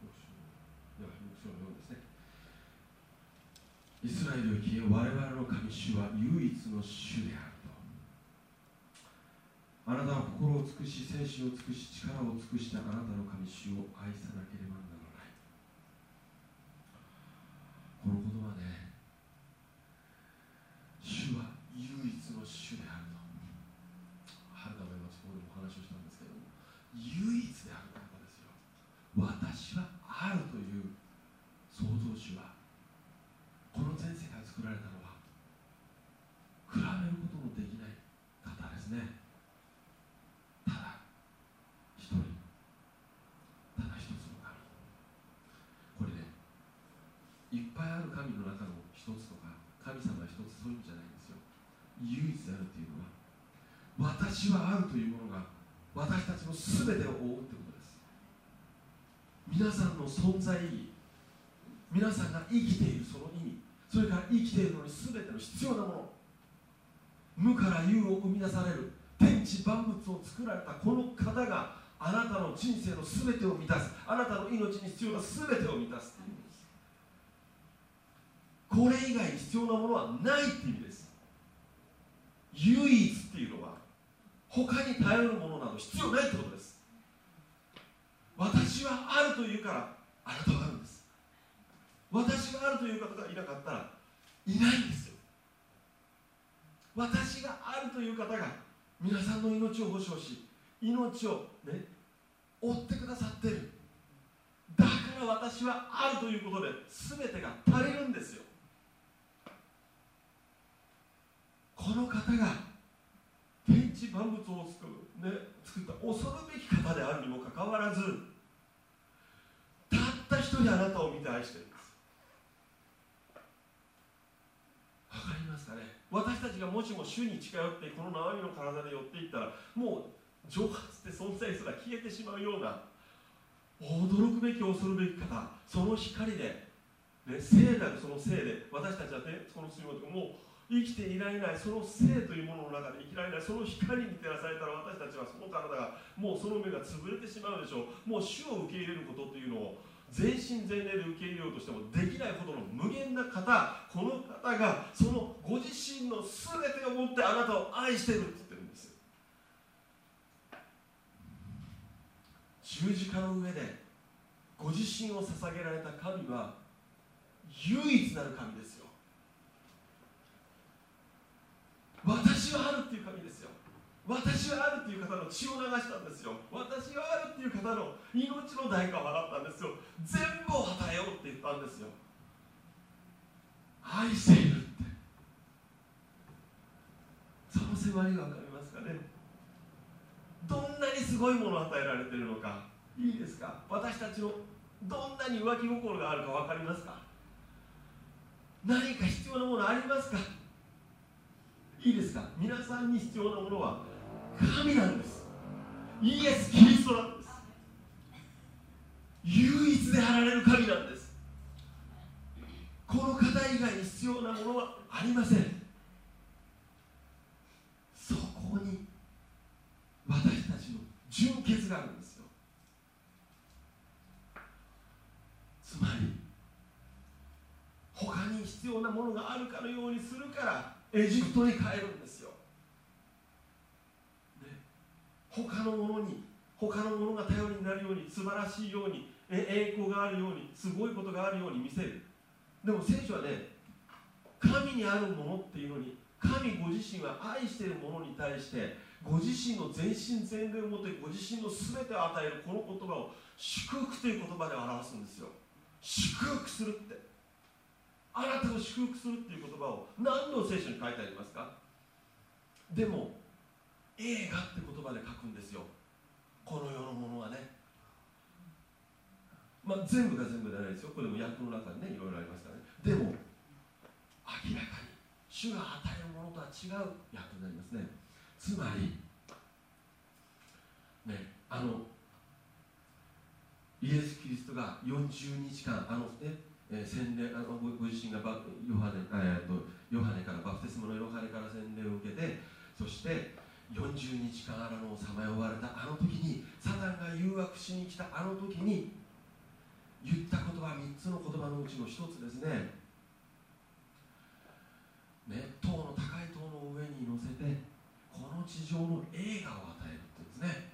6章いや6章の4ですねイスラエルよ聞け我々の神主は唯一の主であるとあなたは心を尽くし、精神を尽くし、力を尽くしてあなたの神主を愛さなければならない。この言葉でね、主は唯一の主であると。はるかの松ここでも話をしたんですけれども、唯一である方ですよ。私はあるという創造主は、この全世界を作られたのは、比べることのできない方ですね。ただ一人ただ一つの神これねいっぱいある神の中の一つとか神様一つそういうんじゃないんですよ。唯一であるというのは私はあるというものが私たちの全てを覆うってことです。皆さんの存在意義皆さんが生きているその意味それから生きているのに全ての必要なもの無から有を生み出される天地万物を作られたこの方があなたの人生の全てを満たすあなたの命に必要な全てを満たす。っていうこれ以外必要なものはないって意味です。唯一っていうのは他に頼るものなど必要ないってことです。私はあるというからあなたはあるんです。私があるという方がいなかったらいないんですよ。私があるという方が皆さんの命を保証し命をね追ってくださってる。だから私はあるということで全てが足りるんですよ。この方が天地万物を作,、ね、作った恐るべき方であるにもかかわらずたった一人あなたを見て愛してるんです。わかりますかね？私たちがもしも主に近寄ってこの生身の体で寄っていったらもう蒸発って存在すら消えてしまうような驚くべき恐るべき方その光で、ね、聖なるその聖で私たちはねこの水分もう生きていられないその聖というものの中で生きられないその光に照らされたら私たちはその体がもうその目が潰れてしまうでしょう。もう主を受け入れることというのを全身全霊で受け入れようとしてもできないほどの無限な方この方がそのご自身の全てをもってあなたを愛してるって言ってるんです十字架の上でご自身を捧げられた神は唯一なる神ですよ私はあるっていう神ですよ。私はあるっていう方の血を流したんですよ。私はあるっていう方の命の代価を払ったんですよ。全部を与えようって言ったんですよ。愛しているって。その迫りが分かりますかね。どんなにすごいものを与えられているのか。いいですか？私たちのどんなに浮気心があるか分かりますか？何か必要なものありますか？いいですか？皆さんに必要なものは神なんです。イエス・キリストなんです。唯一であられる神なんです。この方以外に必要なものはありません。そこに私たちの純潔があるんですよ。つまり他に必要なものがあるかのようにするからエジプトに帰るんですよ、ね、他のものに他のものが頼りになるように素晴らしいように栄光があるようにすごいことがあるように見せる。でも聖書はね神にあるものっていうのに神ご自身は愛しているものに対してご自身の全身全霊をもとにご自身の全てを与えるこの言葉を祝福という言葉で表すんですよ。祝福するって。あなたを祝福するっていう言葉を何度聖書に書いてありますか？でも映画って言葉で書くんですよ。この世のものはね。まあ全部が全部じゃないですよ。これも訳の中にねいろいろありますからね。でも明らかに主が与えるものとは違う訳になりますね。つまりねあのイエス・キリストが40日間あのねえ、洗礼あのご自身がバヨハネ,、えー、とヨハネからバプテスマのヨハネから洗礼を受けてそして40日間あらのをさまよわれたあの時にサタンが誘惑しに来たあの時に言った言葉3つの言葉のうちの1つですね。ね塔の高い塔の上に乗せてこの地上の映画を与えるって言うんですね。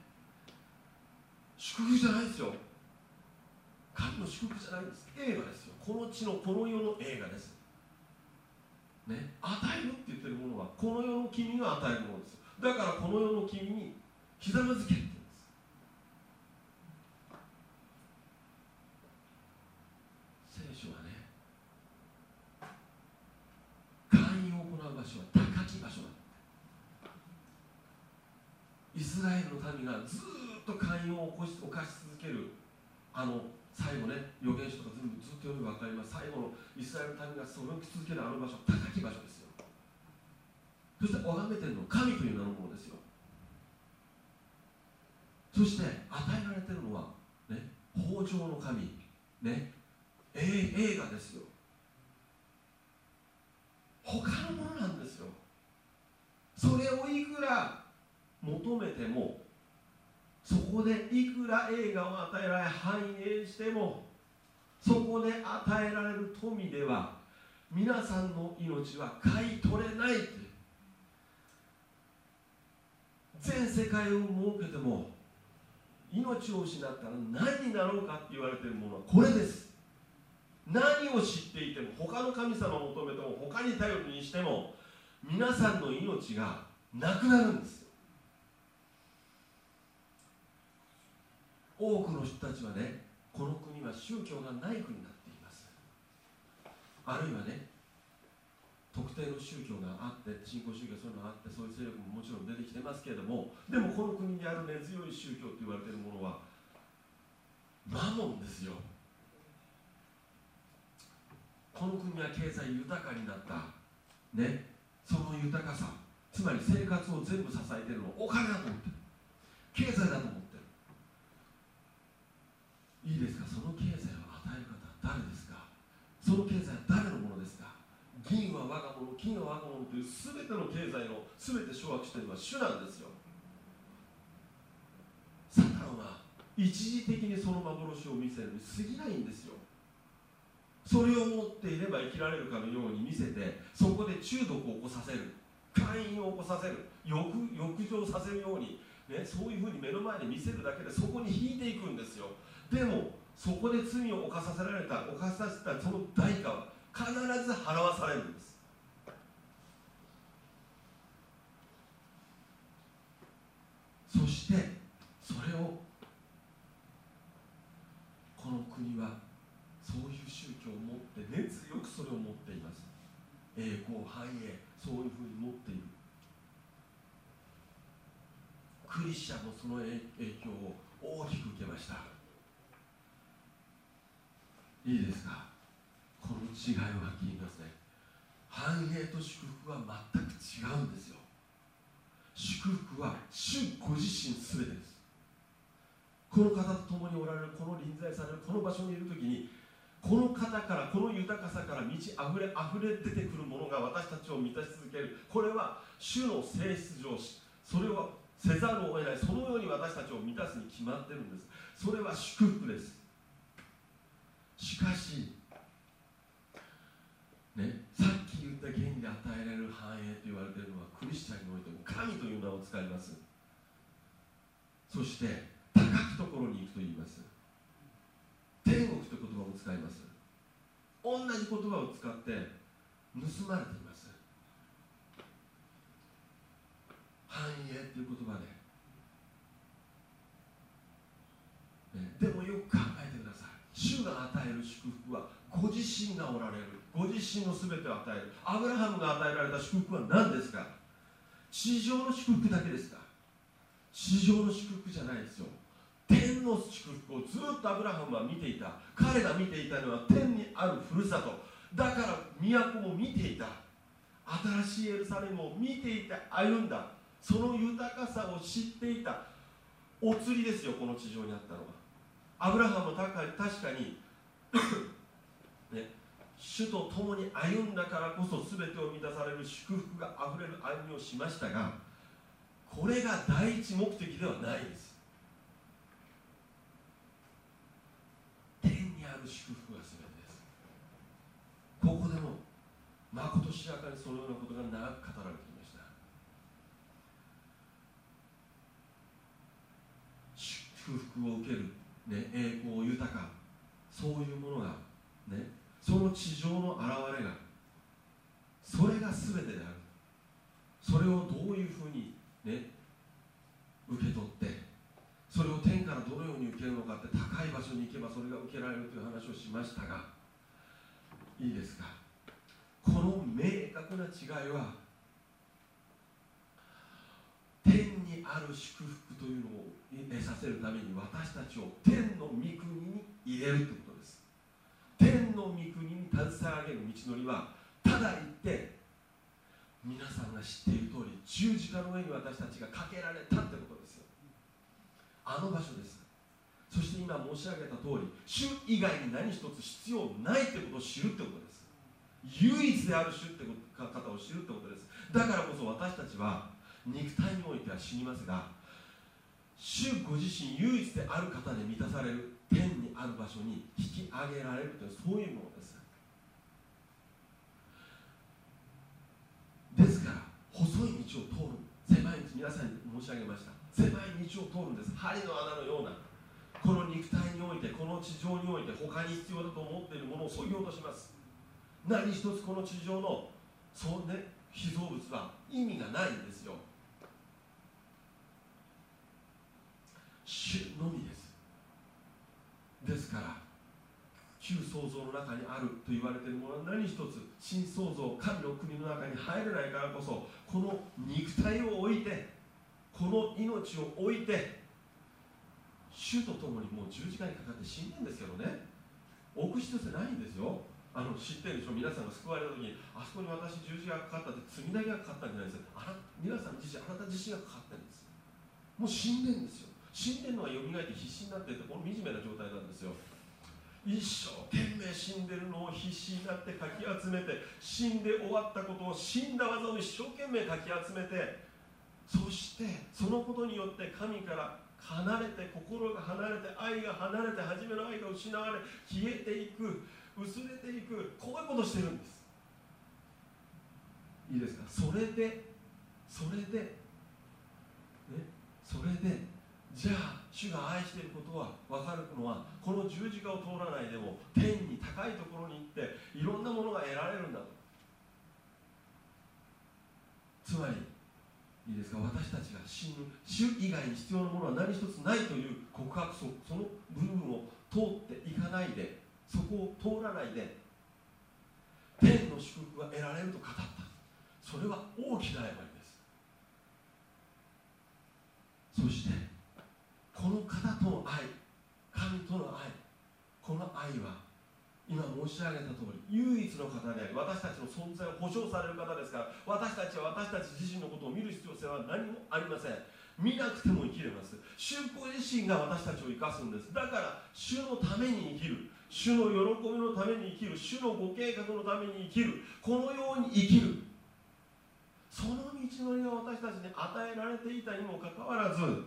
祝福じゃないですよ。神の祝福じゃないんです。映画ですよ。この地のこの世の映画です。ね。与えるって言ってるものはこの世の君が与えるものです。だからこの世の君にひざまずけって言うんです。聖書はね会員を行う場所は高き場所だ。イスラエルの民がずっと会員を起こし犯し続けるあの最後ね預言書とか全部ずっと読めば分かります。最後のイスラエルの民がそれを続けるあの場所高き場所ですよ。そして拝めてるの神という名のものですよ。そして与えられてるのはね豊穣の神ね映画ですよ。他のものなんですよ。それをいくら求めてもそこでいくら映画を与えられ繁栄してもそこで与えられる富では皆さんの命は買い取れない全世界を設けても命を失ったら何になろうかって言われてるものはこれです。何を知っていても他の神様を求めても他に頼りにしても皆さんの命がなくなるんです。多くの人たちはねこの国は宗教がない国になっています。あるいはね特定の宗教があって新興宗教そういうのがあってそういう勢力ももちろん出てきてますけれどもでもこの国にある根強い宗教と言われているものはマモンですよ。この国は経済豊かになった。ねその豊かさ。つまり生活を全部支えているのはお金だと思ってる。経済だと思ってる。いいですか？その経済を与える方は誰ですか？その経済は誰のものですか？銀は我が物金は我が物という全ての経済の全て掌握しているのは主なんですよ。サタンは一時的にその幻を見せるに過ぎないんですよ。それを持っていれば生きられるかのように見せてそこで中毒を起こさせる会員を起こさせる欲欲情させるように、ね、そういうふうに目の前で見せるだけでそこに引いていくんですよ。でもそこで罪を犯させられた犯させたその代価は必ず払わされるんです。そしてそれをこの国はそういう宗教を持って熱よくそれを持っています。栄光繁栄そういうふうに持っている。クリスチャンもその影響を大きく受けました。いいですか？この違いをはっきり言いますね繁栄と祝福は全く違うんですよ。祝福は主ご自身すべてです。この方と共におられるこの臨在されるこの場所にいる時にこの方からこの豊かさから満ち溢れ溢れ出てくるものが私たちを満たし続ける。これは主の性質上それはせざるを得ない。そのように私たちを満たすに決まってるんです。それは祝福です。しかしねさっき言った原理で与えられる繁栄と言われているのはクリスチャンにおいても神という名を使います。そして高きところに行くと言います。天国という言葉を使います。同じ言葉を使って盗まれています。繁栄という言葉で、ね、でもよく考えてください。主が与える祝福はご自身がおられる。ご自身の全てを与える。アブラハムが与えられた祝福は何ですか？地上の祝福だけですか？地上の祝福じゃないですよ。天の祝福をずっとアブラハムは見ていた。彼が見ていたのは天にあるふるさと。だから都も見ていた。新しいエルサレムを見ていて歩んだ。その豊かさを知っていた。お釣りですよこの地上にあったのは。アブラハムも確かに ね、主と共に歩んだからこそ全てを満たされる祝福があふれる歩みをしましたがこれが第一目的ではないです。天にある祝福が全てです。ここでもまことしやかにそのようなことが長く語られていました。祝福を受ける、ね、栄光豊か。そういうものがねその地上の現れがそれが全てである。それをどういうふうにね受け取ってそれを天からどのように受けるのかって高い場所に行けばそれが受けられるという話をしましたがいいですか？この明確な違いは天にある祝福というのを得させるために私たちを天の御国に入れるということです。天の御国に携え上げる道のりはただ言って皆さんが知っている通り十字架の上に私たちがかけられたってことですよ。あの場所です。そして今申し上げた通り主以外に何一つ必要ないってことを知るってことです。唯一である主って方を知るってことです。だからこそ私たちは肉体においては死にますが主ご自身唯一である方で満たされる天にある場所に引き上げられるというそういうものです。ですから細い道を通る狭い道皆さんに申し上げました。狭い道を通るんです。針の穴のようなこの肉体においてこの地上において他に必要だと思っているものを削ぎ落とします。何一つこの地上のそうね被造物は意味がないんですよ。主のみです。ですから旧創造の中にあると言われているものは何一つ新創造神の国の中に入れないからこそこの肉体を置いてこの命を置いて主と共にもう十字架にかかって死んでんですけどね。置く必要性ないんですよ。あの知ってるでしょ？皆さんが救われた時にあそこに私十字架がかかったって罪だけがかかったんじゃないですよ。あな皆さん自身あなた自身がかかってるんです。もう死んでるんですよ。死んでるのは蘇って必死になっててこの惨めな状態なんですよ。一生懸命死んでるのを必死になってかき集めて死んで終わったことを死んだ技を一生懸命かき集めてそしてそのことによって神から離れて心が離れて愛が離れて初めの愛が失われ消えていく薄れていくこういうことしてるんです。いいですか？それでそれでね？それでじゃあ主が愛していることは分かるのはこの十字架を通らないでも天に高いところに行っていろんなものが得られるんだと。つまりいいですか私たちが死ぬ主以外に必要なものは何一つないという告白そその部分を通っていかないでそこを通らないで。天の祝福が得られると語った。それは大きな誤りです。そしてこの方との愛神との愛この愛は今申し上げた通り唯一の方であり私たちの存在を保証される方ですから私たちは私たち自身のことを見る必要性は何もありません。見なくても生きれます。主公自身が私たちを生かすんです。だから主のために生きる。主の喜びのために生きる。主のご計画のために生きる。このように生きる。その道のりが私たちに与えられていたにもかかわらず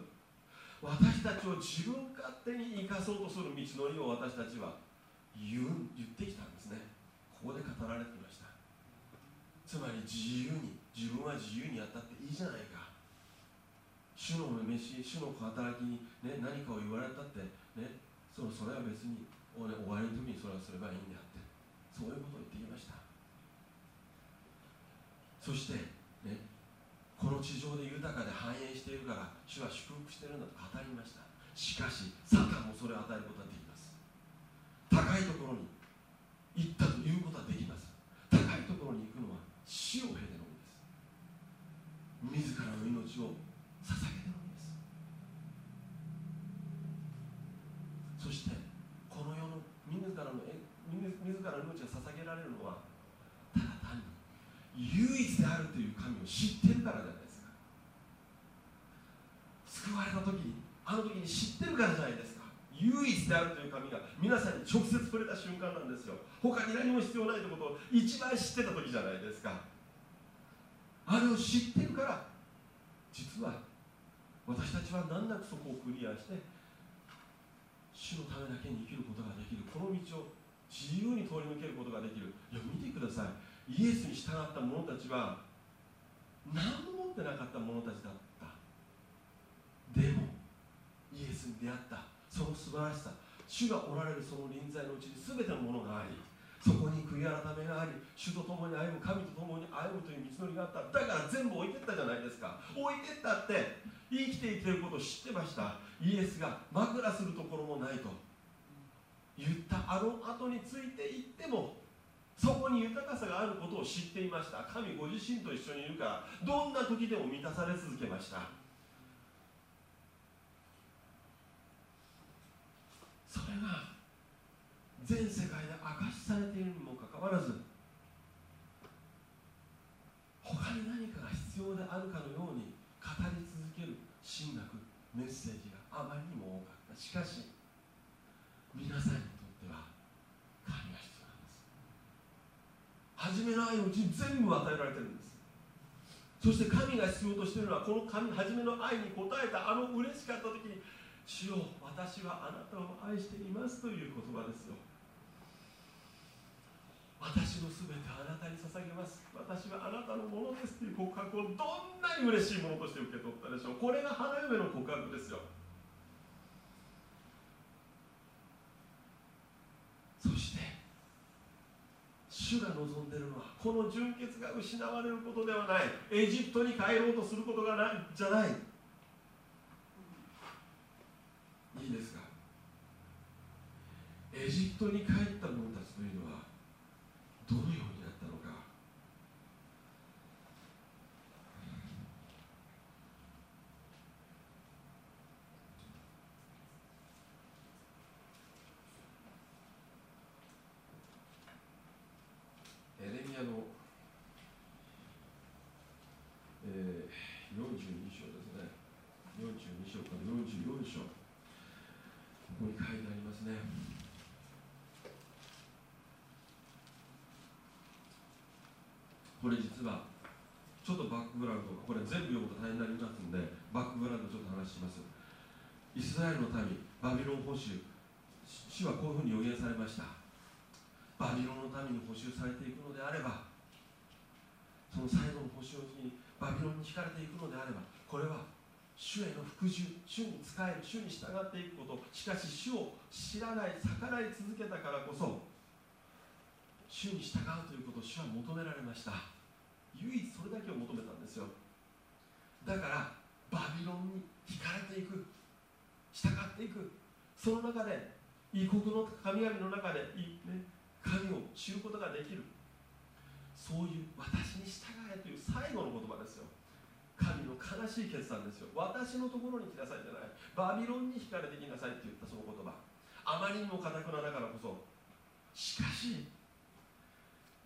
私たちを自分勝手に生かそうとする道のりを私たちは言う言ってきたんですね。ここで語られていました。つまり自由に自分は自由にやったっていいじゃないか。主の飯主の働きに、ね、何かを言われたって、ね、そのそれは別に、終わりの時にそれはすればいいんであって。そういうことを言ってきました。そして、ね、この地上で豊かで繁栄しているから主は祝福しているんだと語りました。しかしサタンもそれを与えることはできます。高いところに行ったということはできます。高いところに行くのは死を経てのみです。自らの命を捧げてのみです。そしてこの世の自らのえ自らの命が捧げられるのは唯一であるという神を知ってるからじゃないですか。救われた時あの時に知ってるからじゃないですか。唯一であるという神が皆さんに直接触れた瞬間なんですよ。他に何も必要ないということを一番知ってた時じゃないですか。あれを知ってるから実は私たちは難なくそこをクリアして主のためだけに生きることができる。この道を自由に通り抜けることができる。いや見てください。イエスに従った者たちは何も持ってなかった者たちだった。でもイエスに出会った。その素晴らしさ。主がおられるその臨在のうちに全てのものがありそこに悔い改めがあり主と共に歩む神と共に歩むという道のりがあった。だから全部置いてったじゃないですか。置いてったって生きていけることを知ってました。イエスが枕するところもないと。言ったあの後についていってもそこに豊かさがあることを知っていました。神ご自身と一緒にいるからどんな時でも満たされ続けました。それが全世界で明かしされているにもかかわらず他に何かが必要であるかのように語り続ける神学メッセージがあまりにも多かった。しかし皆さんにとっては神が必要なんです初めの愛のうちに全部与えられてるんです。そして神が必要としているのはこの神初めの愛に応えたあの嬉しかった時に主よ私はあなたを愛していますという言葉ですよ。私のすべてあなたに捧げます。私はあなたのものですという告白をどんなに嬉しいものとして受け取ったでしょう。これが花嫁の告白ですよそして主が望んでいるのはこの純潔が失われることではない。エジプトに帰ろうとすることがないじゃない。いいですか。エジプトに帰った者たちというのはどのようになったのかアの、えー、42章ですね42章から44章ここに書いてありますねこれ実はちょっとバックグラウンドこれ全部読むと大変になりますんでバックグラウンドちょっと話します。イスラエルの民バビロン捕囚。主はこういうふうに予言されました。バビロンの民に捕囚されていくのであればその最後の捕囚にバビロンに引かれていくのであればこれは主への服従主に仕える主に従っていくこと。しかし主を知らない逆らい続けたからこそ主に従うということを主は求められました。唯一それだけを求めたんですよ。だからバビロンに引かれていく。従っていく。その中で異国の神々の中で、ね、神を知ることができる。そういう私に従えという最後の言葉ですよ。神の悲しい決断ですよ。私のところに来なさいじゃない。バビロンに引かれてきなさいって言ったその言葉。あまりにもかたくなだからこそ。しかし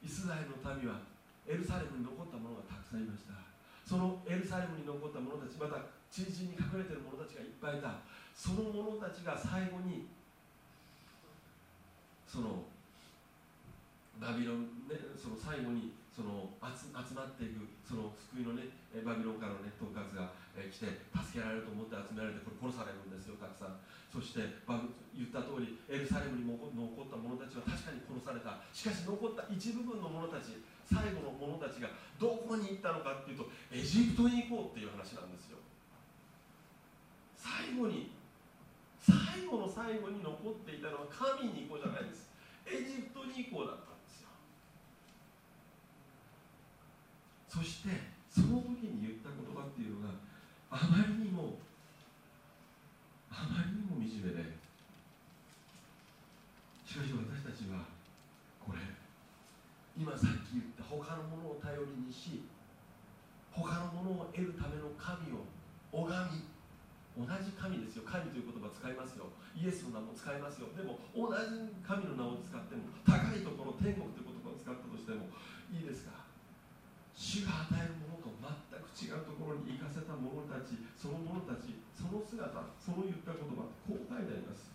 イスラエルの民はエルサレムに残った者がたくさんいました。そのエルサレムに残った者たちまた中心に隠れている者たちがいっぱいいた。その者たちが最後にそのバビロン、ね、その最後にその集集まっていくその救いのねバビロンからのね統括が、え来て助けられると思って集められてこれ殺されるんですよたくさん。そしてバ言った通りエルサレムに残った者たちは確かに殺された。しかし残った一部分の者たち最後の者たちがどこに行ったのかっていうとエジプトに行こうっていう話なんですよ。最後に最後の最後に残っていたのは神に行こうじゃないです。エジプトに行こうだったんですよ。そしてその時に言った言葉っていうのがあまりにもあまりにも惨めでしかし私たちはこれ今さっき言った他のものを頼りにし他のものを得るための神を拝み。同じ神ですよ。神という言葉使いますよ。イエスの名も使いますよ。でも同じ神の名を使っても高いところ天国という言葉を使ったとしてもいいですか？主が与えるものと全く違うところに行かせた者たちその者たちその姿その言った言葉こう書いてあります。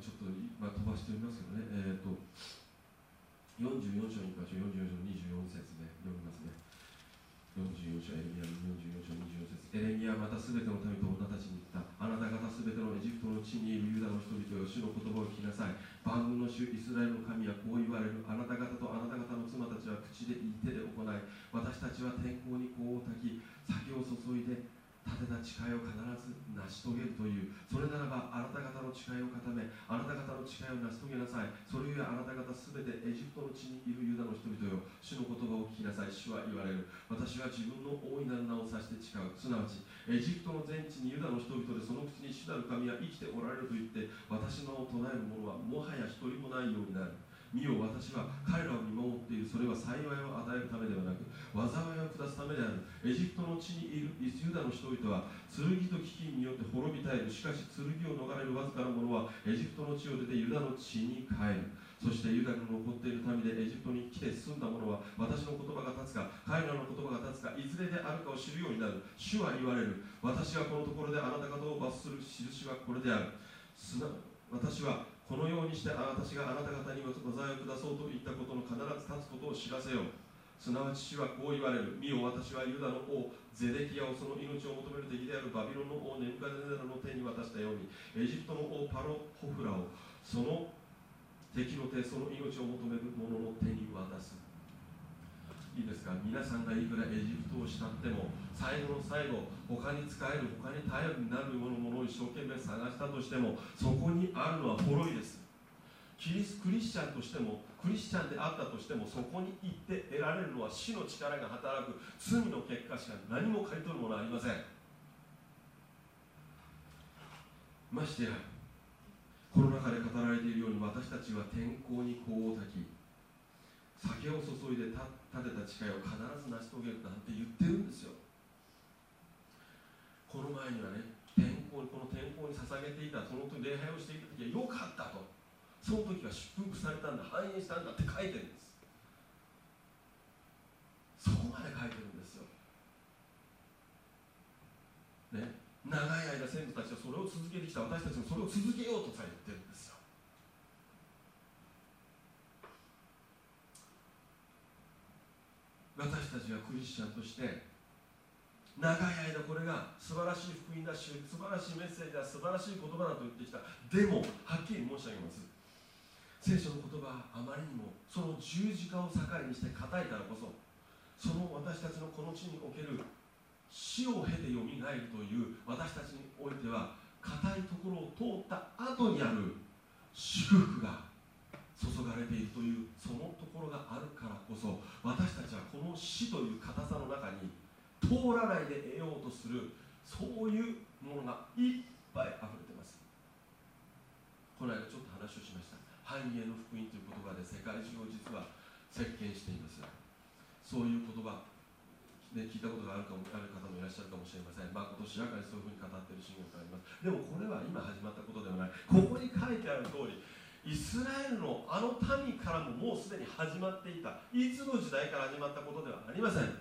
ちょっと、まあ、飛ばしてみますけどね、えー、と44章に行きましょう、44章24節で読みますね。44章、エレミアの44章24節エレミアまたすべての民と女たちに言った。あなた方すべてのエジプトの地にいるユダの人々よ、主の言葉を聞きなさい。万軍の主イスラエルの神はこう言われる。あなた方とあなた方の妻たちは口で言い手で行い、私たちは天候に香を焚き、酒を注いで、立てた誓いを必ず成し遂げるというそれならばあなた方の誓いを固めあなた方の誓いを成し遂げなさい。それゆえあなた方すべてエジプトの地にいるユダの人々よ。主の言葉を聞きなさい。主は言われる。私は自分の大いなる名を指して誓う。すなわちエジプトの全地にユダの人々でその口に主なる神は生きておられると言って私の唱える者はもはや一人もないようになる。見よ私は彼らを見守っている。それは幸いを与えるためではなく災いを下すためである。エジプトの地にいるユダの人々は剣と飢饉によって滅び絶える。しかし剣を逃れるわずかな者はエジプトの地を出てユダの地に帰る。そしてユダに残っている民でエジプトに来て住んだ者は私の言葉が立つか彼らの言葉が立つかいずれであるかを知るようになる。主は言われる。私はこのところであなた方を罰する印はこれである。すな私はこのようにして私があなた方に災いを下そうと言ったことの必ず立つことを知らせよう。すなわち主はこう言われる。見よ私はユダの王ゼデキアをその命を求める敵であるバビロンの王ネルカデネラの手に渡したように。エジプトの王パロホフラをその敵の手その命を求める者の手に渡す。いいですか？皆さんがいくらエジプトを慕っても最後の最後他に使える他に頼りになるようなものを一生懸命探したとしてもそこにあるのは滅びです。キリスクリスチャンとしてもクリスチャンであったとしてもそこに行って得られるのは死の力が働く。罪の結果しか何も刈り取るものはありません。ましてやこの中で語られているように私たちは天候に香を焚き酒を注いで立てた誓いを必ず成し遂げるなんて言ってるんですよ。この前にはね天候にこの天候に捧げていたその時礼拝をしていた時は良かったと。その時は祝福されたんだ繁栄したんだって書いてるんです。そこまで書いてるんですよ。ね長い間先祖たちはそれを続けてきた私たちもそれを続けようとさ言ってるんですよ私たちはクリスチャンとして長い間これが素晴らしい福音だし素晴らしいメッセージだ素晴らしい言葉だと言ってきた。でもはっきり申し上げます。聖書の言葉はあまりにもその十字架を境にして硬いからこそその私たちのこの地における死を経てよみがえるという私たちにおいては硬いところを通った後にある祝福が注がれているというそのところがあるからこそ私たちはこの死という硬さの中に通らないで得ようとするそういうものがいっぱい溢れてます。この間ちょっと話をしました。繁栄の福音という言葉で世界中を実は席巻しています。そういう言葉ね、聞いたことがあるかもある方もいらっしゃるかもしれません、まあ、今年やかにそういうふうに語っている信仰があります。でもこれは今始まったことではない。ここに書いてある通りイスラエルのあの民からももうすでに始まっていたいつの時代から始まったことではありません。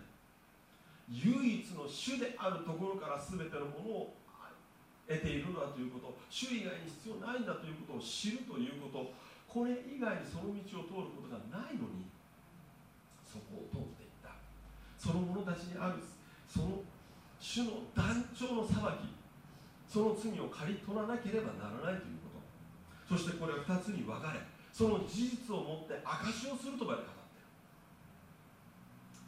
唯一の主であるところから全てのものを得ているのだということ主以外に必要ないんだということを知るということこれ以外にその道を通ることがないのにそこを通っていった。その者たちにあるその主の断腸の裁きその罪を刈り取らなければならないというそしてこれは2つに分かれその事実をもって証しをするとまで語っ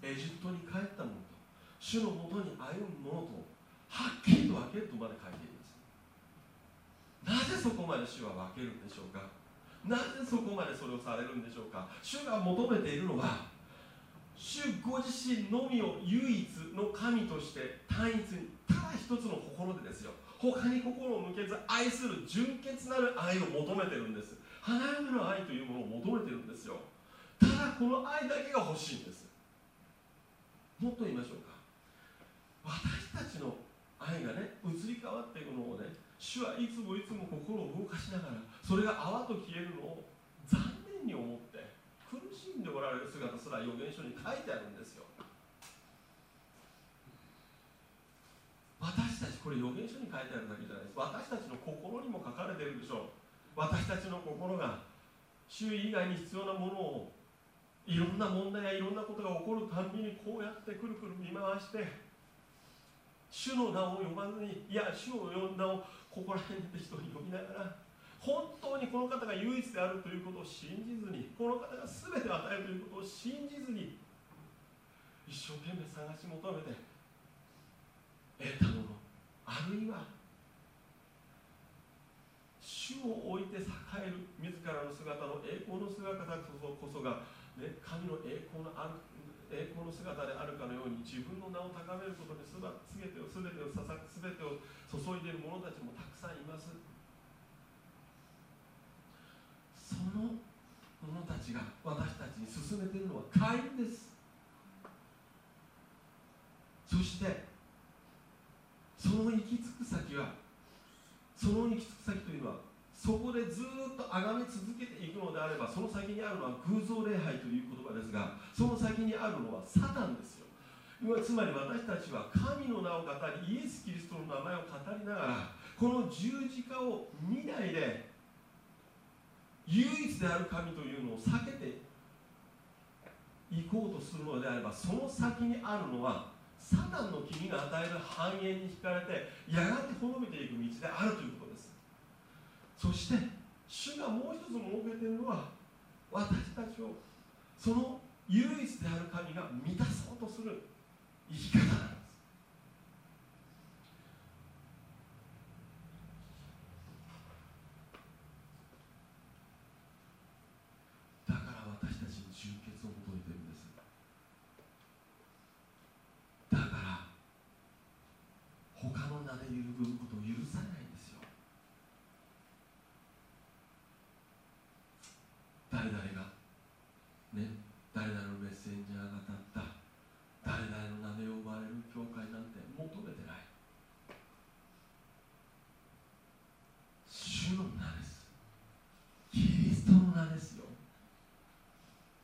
ている。エジプトに帰った者と主のもとに歩む者とはっきりと分けるとまで書いています。なぜそこまで主は分けるんでしょうか？なぜそこまでそれをされるんでしょうか？主が求めているのは主ご自身のみを唯一の神として単一にただ一つの心でですよ。他に心を向けず愛する純潔なる愛を求めてるんです。花嫁の愛というものを求めてるんですよ。ただこの愛だけが欲しいんです。もっと言いましょうか。私たちの愛がね移り変わっていくのをね主はいつもいつも心を動かしながらそれが泡と消えるのを残念に思って苦しんでおられる姿すら預言書に書いてあるんですよ。私たちこれ預言書に書いてあるだけじゃないです。私たちの心にも書かれてるでしょう。私たちの心が主以外に必要なものをいろんな問題やいろんなことが起こるたんびにこうやってくるくる見回して主の名を呼ばずにいや主を呼んだをここら辺で人に呼びながら本当にこの方が唯一であるということを信じずにこの方が全てを与えるということを信じずに一生懸命探し求めて得たものあるいは主を置いて栄える自らの姿の栄光の姿こそが、ね、神の栄光のある栄光の姿であるかのように自分の名を高めることにすべてを全てを捧全てを注いでいる者たちもたくさんいます。その者たちが私たちに進めているのは会員です。そしてその行き着く先はその行き着く先というのはそこでずっと崇め続けていくのであればその先にあるのは偶像礼拝という言葉ですがその先にあるのはサタンですよ。つまり私たちは神の名を語りイエス・キリストの名前を語りながらこの十字架を見ないで唯一である神というのを避けていこうとするのであればその先にあるのはサタンの君が与える繁栄に惹かれてやがて滅びていく道であるということです。そして主がもう一つ設けているのは私たちをその唯一である神が満たそうとする生き方。なんです誰々がね誰々のメッセンジャーが立った。誰々の名で呼ばれる教会なんて求めてない。主の名です。キリストの名ですよ。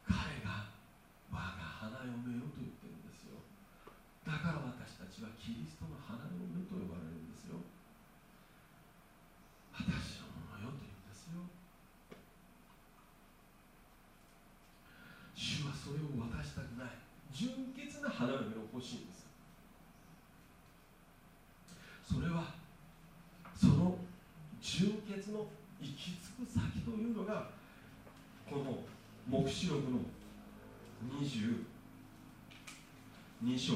彼が我が花嫁よと言ってるんですよ。だから私たちはキリストの花嫁と呼ばれるんですよ私のものよと言うんですよ主はそれを渡したくない純潔な花嫁を欲しいんですそれはその純潔の行き着く先というのがこの黙示録の22章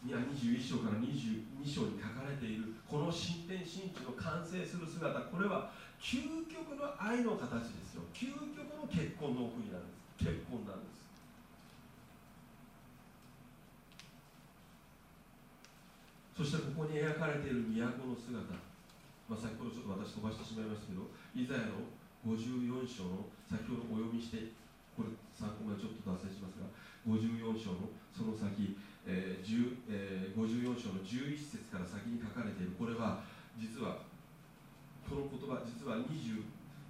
いや21章から22章に書かれているこの新天新地の完成する姿これは究極の愛の形ですよ。究極の結婚の送りなんです結婚なんですそしてここに描かれている都の姿、まあ、先ほどちょっと私飛ばしてしまいましたけどイザヤの54章の先ほどお読みしてこれ参考までちょっと脱線しますが54章のその先、えー10えー54章の11節から先に書かれている。これは実はこの言葉実は20、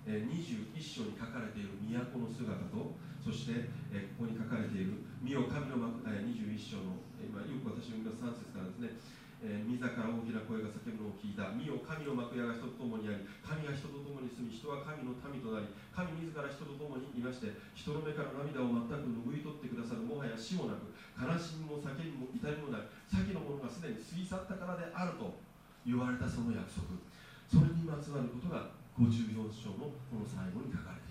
えー21章に書かれている都の姿とそして、えーここに書かれている「見よ神の幕」えー21章の、今よく私が読んだ3節からですねえー、自ら大きな声が叫ぶのを聞いた。見よ、神の幕屋が人と共にあり、神が人と共に住み、人は神の民となり、神自ら人と共にいまして、人の目から涙を全く拭い取ってくださる、もはや死もなく、悲しみも叫びも痛みもない、先のものがすでに過ぎ去ったからであると言われたその約束。それにまつわることが54章のこの最後に書かれています。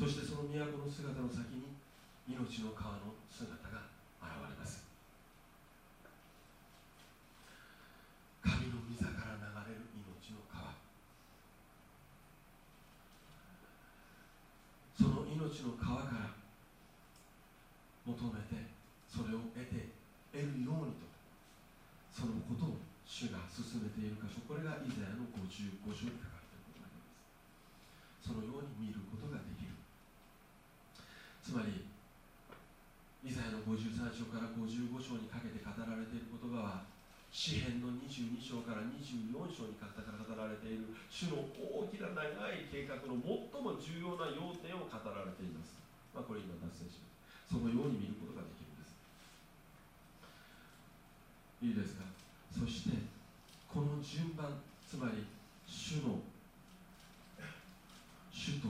そしてその都の姿の先に命の川の姿が現れます。神の御座から流れる命の川。その命の川から求めてそれを得て得るようにとそのことを主が進めている箇所。これがイザヤの55章に書かれていることになります。そのように見ることができる。つまりイザヤの53章から55章にかけて語られている言葉は詩篇の22章から24章に語られている主の大きな長い計画の最も重要な要点を語られています、まあ、これ今脱線します。そのように見ることができるんです。いいですか？そしてこの順番つまり主の主と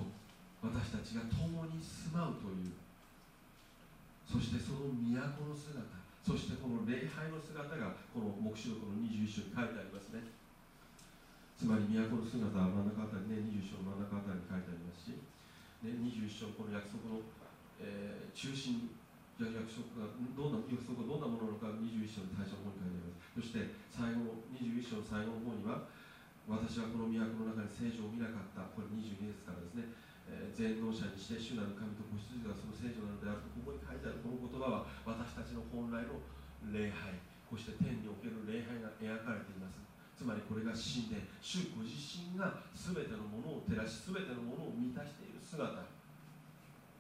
私たちが共に住まうという。そしてその都の姿そしてこの礼拝の姿がこの黙示録の21章に書いてありますね。つまり都の姿は真ん中あたりね20章の真ん中あたりに書いてありますし、ね、21章この約束の、えー中心約束がどんな約束がどんなものなのか21章の最初の方に書いてあります。そして最後の21章の最後の方には私はこの都の中に聖女を見なかった。これ22節からですね。全能者にして主なる神と子羊がその聖女なのであるとここに書いてあるこの言葉は私たちの本来の礼拝こうして天における礼拝が描かれています。つまりこれが神殿主ご自身が全てのものを照らし全てのものを満たしている姿。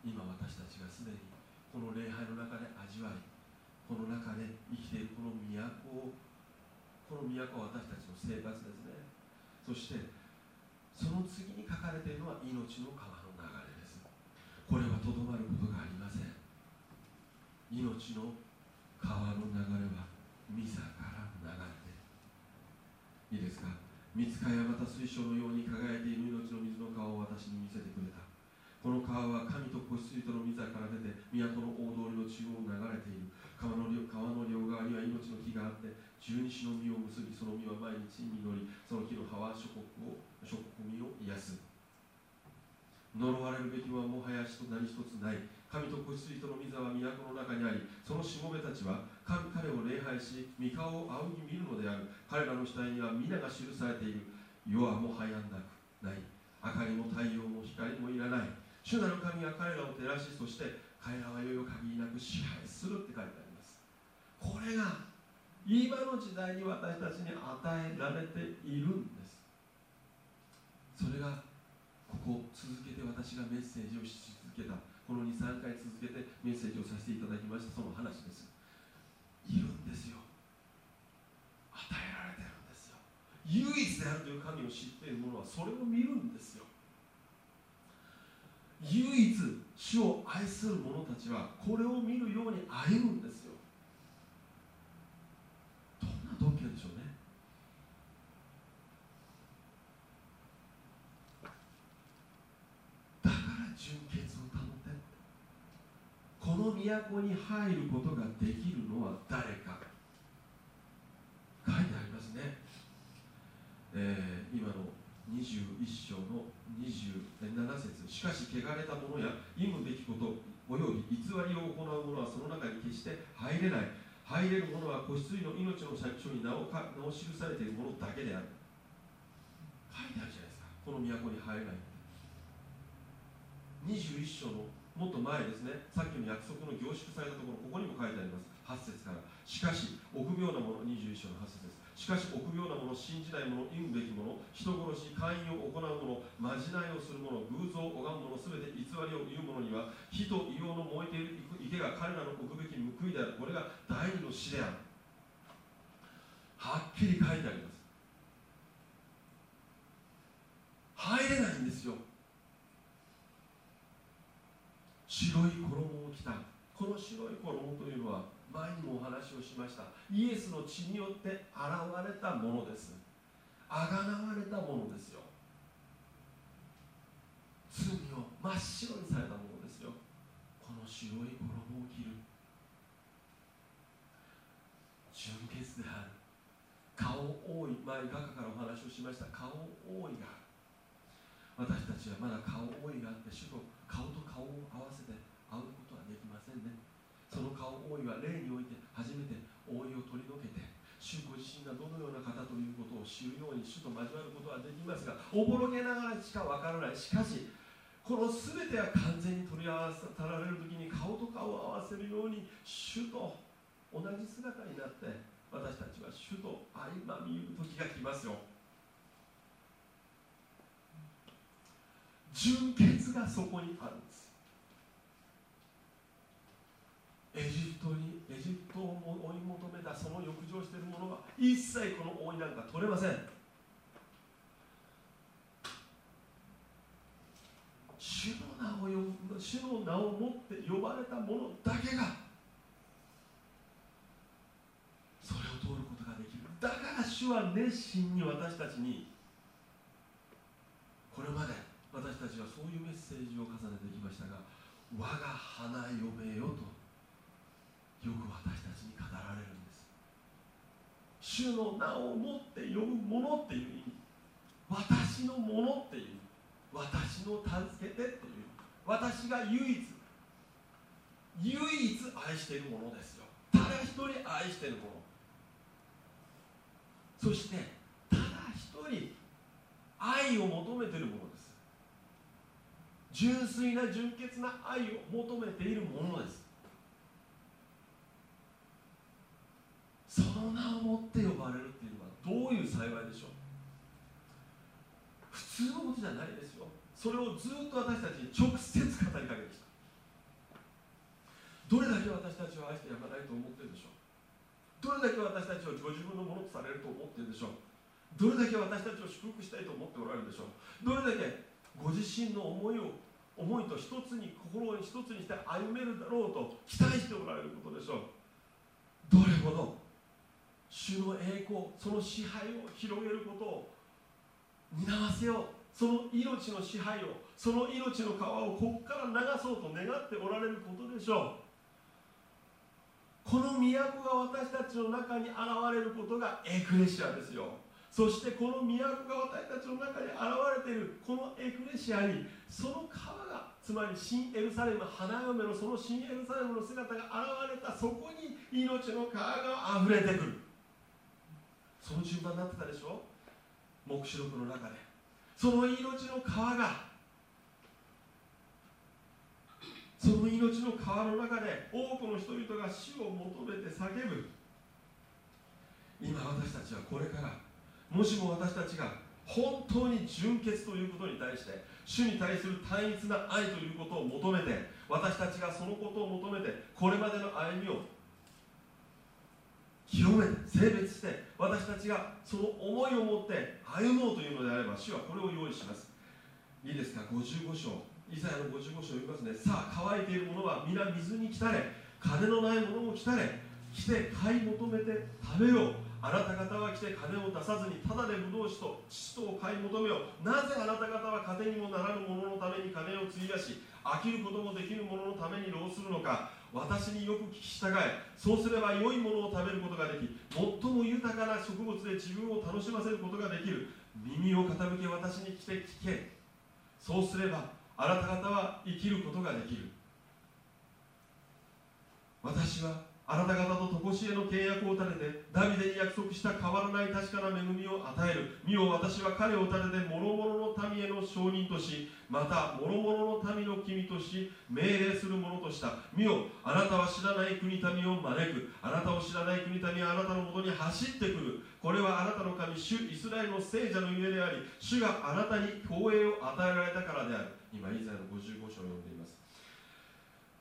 今私たちがすでにこの礼拝の中で味わいこの中で生きているこの都をこの都は私たちの生活ですね。そしてその次に書かれているのは命の川これはとどまることがありません。命の川の流れは御座から流れて。いいですか？三つかやまた水晶のように輝いている命の水の川を私に見せてくれた。この川は神と子羊との御座から出て都の大通りの中央を流れている。川の川の両側には命の木があって十二種の実を結びその実は毎日実りその木の葉は諸国を諸国民を癒す。呪われるべきはもはやしと何一つない。神と子羊との御座は都の中にありそのしもべたちは神彼を礼拝し御顔を仰ぎ見るのである。彼らの死体には皆が記されている。夜はもはやなくない。明かりも太陽も光もいらない。主なる神は彼らを照らしそして彼らはいよいよ限りなく支配するって書いてあります。これが今の時代に私たちに与えられているんです。それがここ続けて私がメッセージをし続けた。この23回続けてメッセージをさせていただきました。その話です。いるんですよ。与えられてるんですよ。唯一であるという神を知っている者はそれを見るんですよ。唯一主を愛する者たちはこれを見るように歩むんですよ。どんな度胸でしょうねだから純潔を保てこの都に入ることができるのは誰か。書いてありますね、えー今の21章の27節。しかし汚れた者や忌むべきことおよび偽りを行う者はその中に決して入れない。入れる者は子羊の命の借書に名をか名を記されている者だけである。書いてあるじゃないですか。この都に入れない21章のもっと前ですねさっきの約束の凝縮されたところここにも書いてあります。8節から。しかし臆病な者21章の8節です。しかし臆病な者信じない者忌むべき者人殺し姦淫を行う者まじないをする者偶像を拝む者すべて偽りを言う者には火と硫黄の燃えている池が彼らの置くべき報いである。これが第二の死であるはっきり書いてあります。入れないんですよ。白い衣を着た。この白い衣というのは前にもお話をしました。イエスの血によって現れたものです。あがなわれたものですよ。罪を真っ白にされたものですよ。この白い衣を着る。純潔である。顔覆い。前画家からお話をしました。顔覆いがある私たちはまだ顔覆いがあって主と顔と顔を合わせて会うことはできませんね。その顔覆いは霊において初めて覆いを取り除けて主ご自身がどのような方ということを知るように主と交わることはできますがおぼろげながらしかわからない。しかしこの全ては完全に取り合わせたられる時に顔と顔を合わせるように主と同じ姿になって私たちは主と相まみる時が来ますよ。純潔がそこにあるんです。エジプトにエジプトを追い求めたその浴場しているものは一切この覆いなんか取れません。主の名を呼ぶ主の名をもって呼ばれた者だけがそれを通ることができる。だから主は熱心に私たちにこれまで私たちはそういうメッセージを重ねてきましたが我が花嫁よとよく私たちに語られるんです。主の名をもって呼ぶものっていう意味。私のものっていう私の助けてっていう私が唯一唯一愛しているものですよ。ただ一人愛しているもの。そしてただ一人愛を求めているもの。純粋な純潔な愛を求めているものです。その名をもって呼ばれるっていうのはどういう幸いでしょう？普通のことじゃないですよ。それをずっと私たちに直接語りかけてきた。どれだけ私たちを愛してやまないと思ってるでしょう？どれだけ私たちをご自分のものとされると思ってるでしょう？どれだけ私たちを祝福したいと思っておられるでしょう？どれだけご自身の思いを思いと一つに心を一つにして歩めるだろうと期待しておられることでしょう。どれほど主の栄光その支配を広げることを担わせようその命の支配をその命の川をここから流そうと願っておられることでしょう。この都が私たちの中に現れることがエクレシアですよ。そしてこの都が私たちの中に現れているこのエクレシアにその川がつまり新エルサレム花嫁のその新エルサレムの姿が現れた。そこに命の川が溢れてくる。その順番になってたでしょ？黙示録の中で。その命の川が。その命の川の中で多くの人々が死を求めて叫ぶ。今私たちはこれからもしも私たちが本当に純潔ということに対して主に対する単一な愛ということを求めて私たちがそのことを求めてこれまでの歩みを清めて性別して私たちがその思いを持って歩もうというのであれば主はこれを用意します。いいですか？55章。イザヤの55章を読みますね。さあ乾いているものは皆水に来たれ。金のないものも来たれ。来て買い求めて食べよう。あなた方は来て金を出さずにただでブドウ酒と父とを買い求めようなぜあなた方は糧にもならぬもののために金を費やし飽きることもできるもののために労するのか。私によく聞き従え。そうすれば良いものを食べることができ最も豊かな植物で自分を楽しませることができる。耳を傾け私に来て聞け。そうすればあなた方は生きることができる。私はあなた方と常しえの契約を立ててダビデに約束した変わらない確かな恵みを与える。見よ私は彼を立てて諸々の民への証人としまた諸々の民の君とし命令するものとした。見よあなたは知らない国民を招く。あなたを知らない国民はあなたのもとに走ってくる。これはあなたの神主イスラエルの聖者のゆえであり主があなたに光栄を与えられたからである。今イザヤの55章を読んでいます。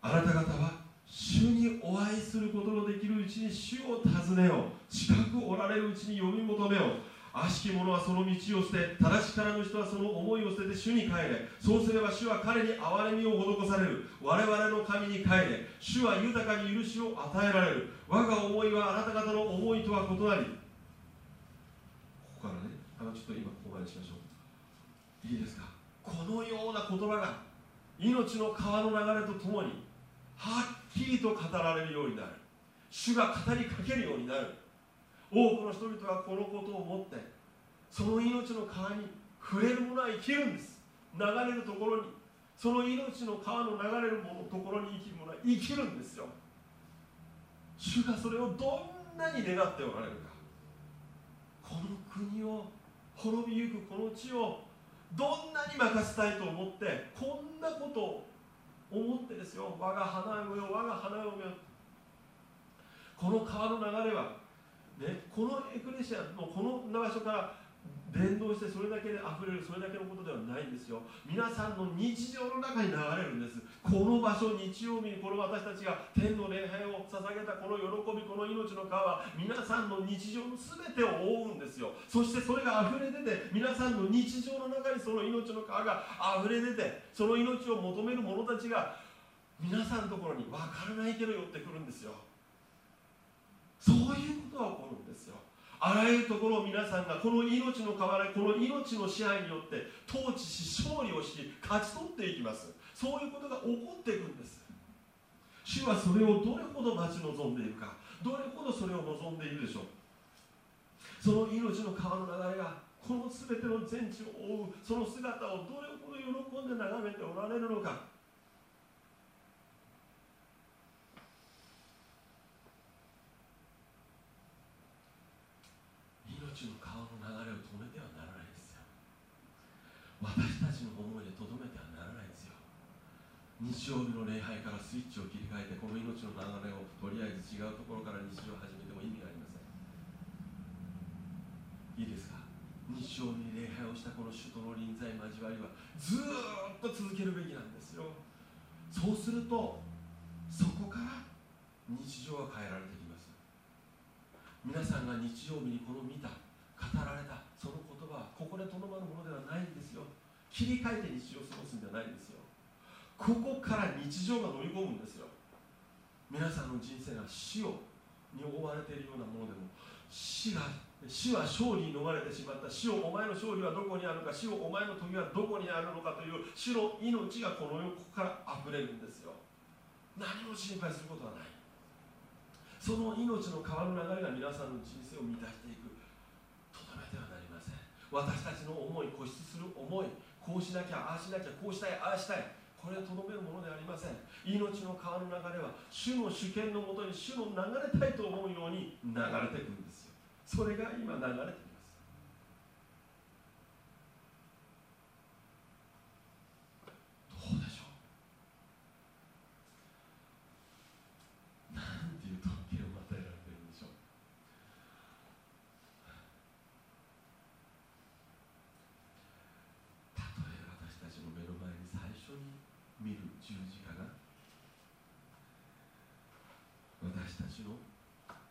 あなた方は主にお会いすることのできるうちに主を訪ねよう。近くおられるうちに呼び求めよう。悪しき者はその道を捨て正しからぬ人はその思いを捨てて主に帰れ。そうすれば主は彼に憐れみを施される。我々の神に帰れ。主は豊かに許しを与えられる。我が思いはあなた方の思いとは異なり。ここからねあのちょっと今ここまでしましょう。いいですか？このような言葉が命の川の流れとともにはっきりと語られるようになる。主が語りかけるようになる。多くの人々はこのことを持ってその命の川に触れる者は生きるんです。流れるところに。その命の川の流れるものところに生きる者は生きるんですよ。主がそれをどんなに願っておられるか。この国を滅びゆくこの地をどんなに任せたいと思ってこんなことを思ってですよ。我が花嫁よ我が花嫁よこの川の流れは、ね、このエクレシアのこの場所から伝道してそれだけで溢れるそれだけのことではないんですよ。皆さんの日常の中に流れるんです。この場所日曜日にこの私たちが天の礼拝を捧げたこの喜びこの命の川は皆さんの日常の全てを覆うんですよ。そしてそれが溢れ出て皆さんの日常の中にその命の川が溢れ出てその命を求める者たちが皆さんのところに分からないけど寄ってくるんですよ。そういうことが起こるんです。あらゆるところを皆さんがこの命の代わりこの命の支配によって統治し勝利をし勝ち取っていきます。そういうことが起こっていくんです。主はそれをどれほど待ち望んでいるか。どれほどそれを望んでいるでしょう。その命の川の流れがこの全ての全地を覆うその姿をどれほど喜んで眺めておられるのか。日曜日の礼拝からスイッチを切り替えてこの命の流れをとりあえず違うところから日常を始めても意味がありません。いいですか？日曜日に礼拝をしたこの首都の臨在交わりはずっと続けるべきなんですよ。そうするとそこから日常は変えられてきます。皆さんが日曜日にこの見た語られたその言葉はここでとどまるものではないんですよ。切り替えて日常を過ごすんじゃないんですよ。ここから日常が乗り込むんですよ。皆さんの人生が死をに覆われているようなものでも死が死は勝利に逃れてしまった。死をお前の勝利はどこにあるか。死をお前の時はどこにあるのかという死の命がこの世から溢れるんですよ。何も心配することはない。その命の川の流れが皆さんの人生を満たしていく。とどめてはなりません。私たちの思い固執する思いこうしなきゃああしなきゃこうしたいああしたい。これはとどめるものではありません。命の川の流れは主の主権のもとに主の流れたいと思うように流れていくんですよ。それが今流れていますどうでしょうなんていう特権を与えられているんでしょう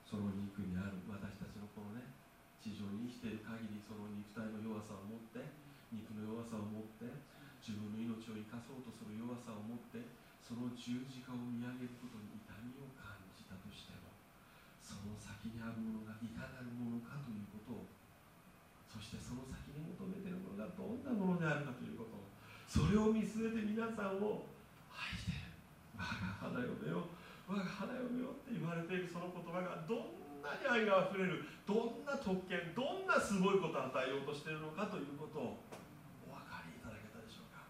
その肉にある私たちのこのね地上に生きている限りその肉体の弱さを持って肉の弱さを持って自分の命を生かそうとする弱さを持ってその十字架を見上げることに痛みを感じたとしてもその先にあるものがいかなるものかということをそしてその先に求めているものがどんなものであるかということをそれを見据えて皆さんを愛してる。我が花嫁よ我が花嫁よって言われているその言葉がどんなに愛があふれるどんな特権どんなすごいことを与えようとしているのかということをお分かりいただけたでしょうか。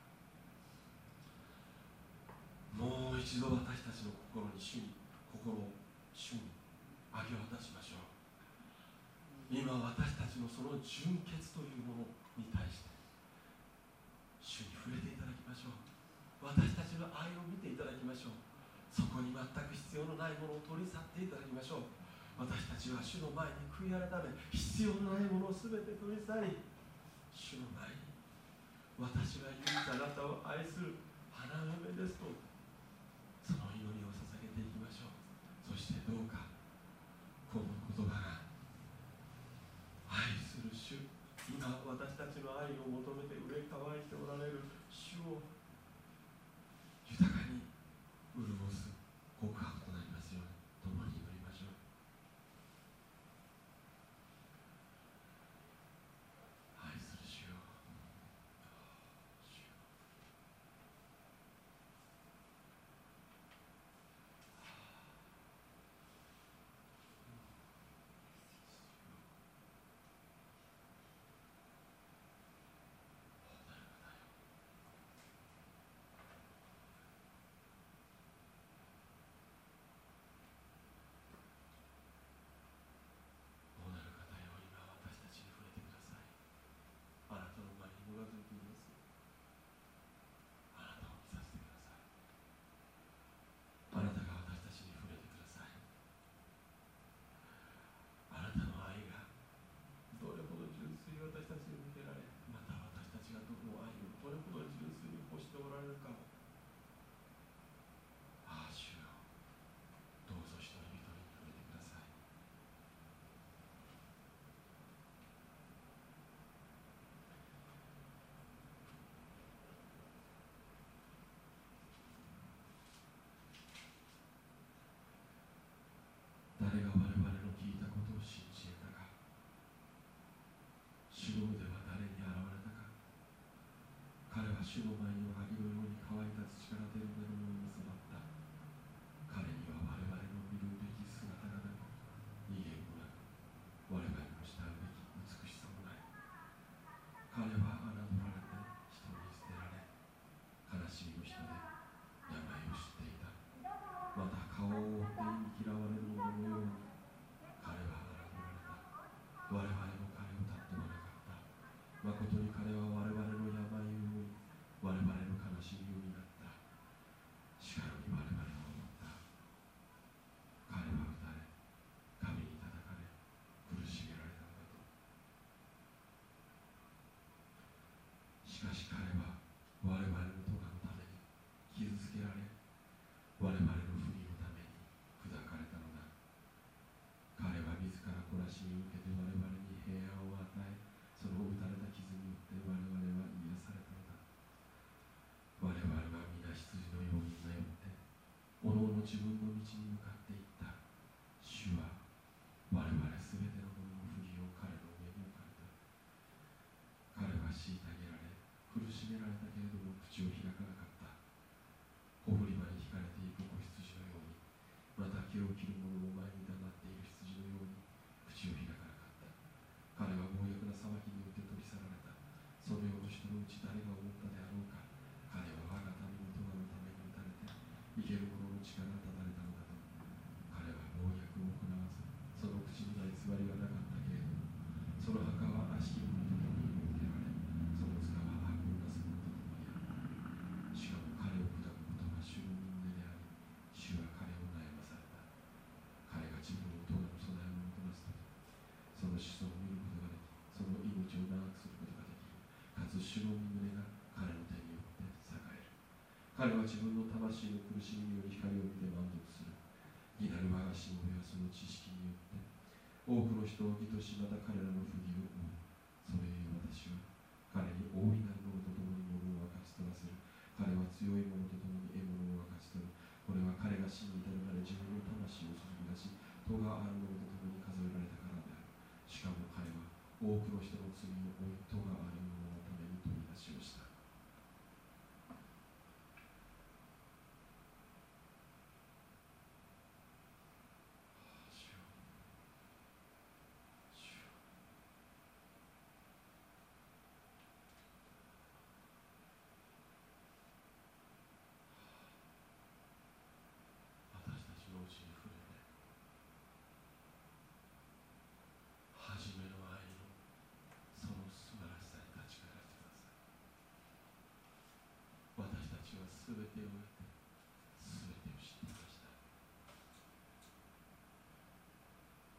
もう一度私たちの心に主に心を主に明け渡しましょう。今私たちのその純潔というものに対して主に触れていただきましょう。私たちの愛を見ていただきましょう。そこに全く必要のないものを取り去っていただきましょう。私たちは主の前に悔い改め必要のないものを全て取り去り主の前に私は唯一あなたを愛する花嫁ですとその祈りを捧げていきましょう。そしてどうかこの言葉が愛する主今私たちの愛を求めて上乾いておられる主を豊かに潤す告白となりますように共に祈りましょう愛する主よ主よどうなる方よ今私たちに触れてくださいあなたの前にうなずいていますあなたを見させてくださいあなたが私たちに触れてくださいあなたの愛がどれほど純粋に私たちに向けられまた私たちがどの愛をどれほど純粋に欲しておられるかをああ主よどうぞ一人一人に触れてください誰が我々の聞いたことを信じ得たか主の腕は誰に現れたか彼は主の前には萩のように乾いた土から出る目のように育った彼には我々の見るべき姿がなく威厳もなく我々の慕うべき美しさもない彼は侮られて人に捨てられ悲しみの人で病を知っていたまた顔を覆って忌み嫌われる者のように彼は侮られた我々も彼を尊ばなかった誠に彼は我々の病を負い我々の悲しみを担ったしかるに我々は思った彼は打たれ神に叩かれ苦しめられたのだとしかし彼は我々の咎のために傷つけられ我々の不義のために砕かれたのだ。彼は自ら懲らしみ受けて我々に平安を与えその打たれた傷によって我々は癒されたのだ。我々は皆羊のように迷っておのおの自分の道に向かって子孫を見ることができその命を長くすることができる。かつ主の身胸が彼の手によって栄える。彼は自分の魂の苦しみにより光を見て満足する。義なる我がしもべはその知識によって多くの人を義としまた彼らの不義を全てを得て全てを知っていました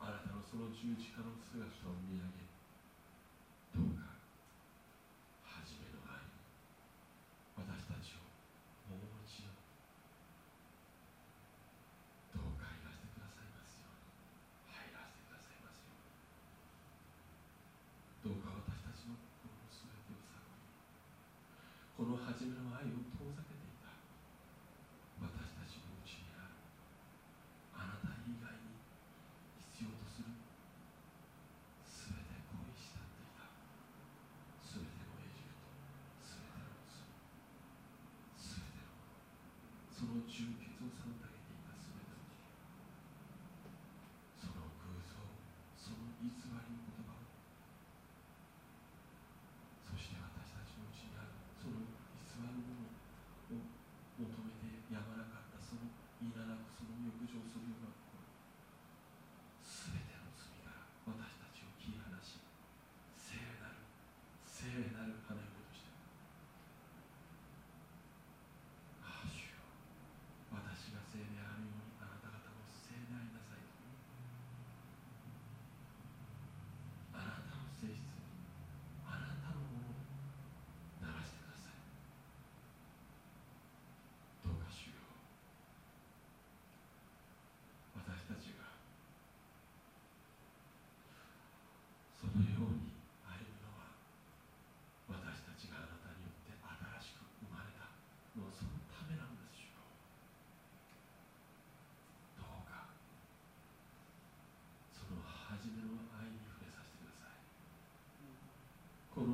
あなたのその十字架の姿を見上げどうか初めの愛に私たちをもう一度どうか入らせてくださいますように入らせてくださいますようにどうか私たちの心の全てを探りこの初めの愛を遠ざけての純血をその体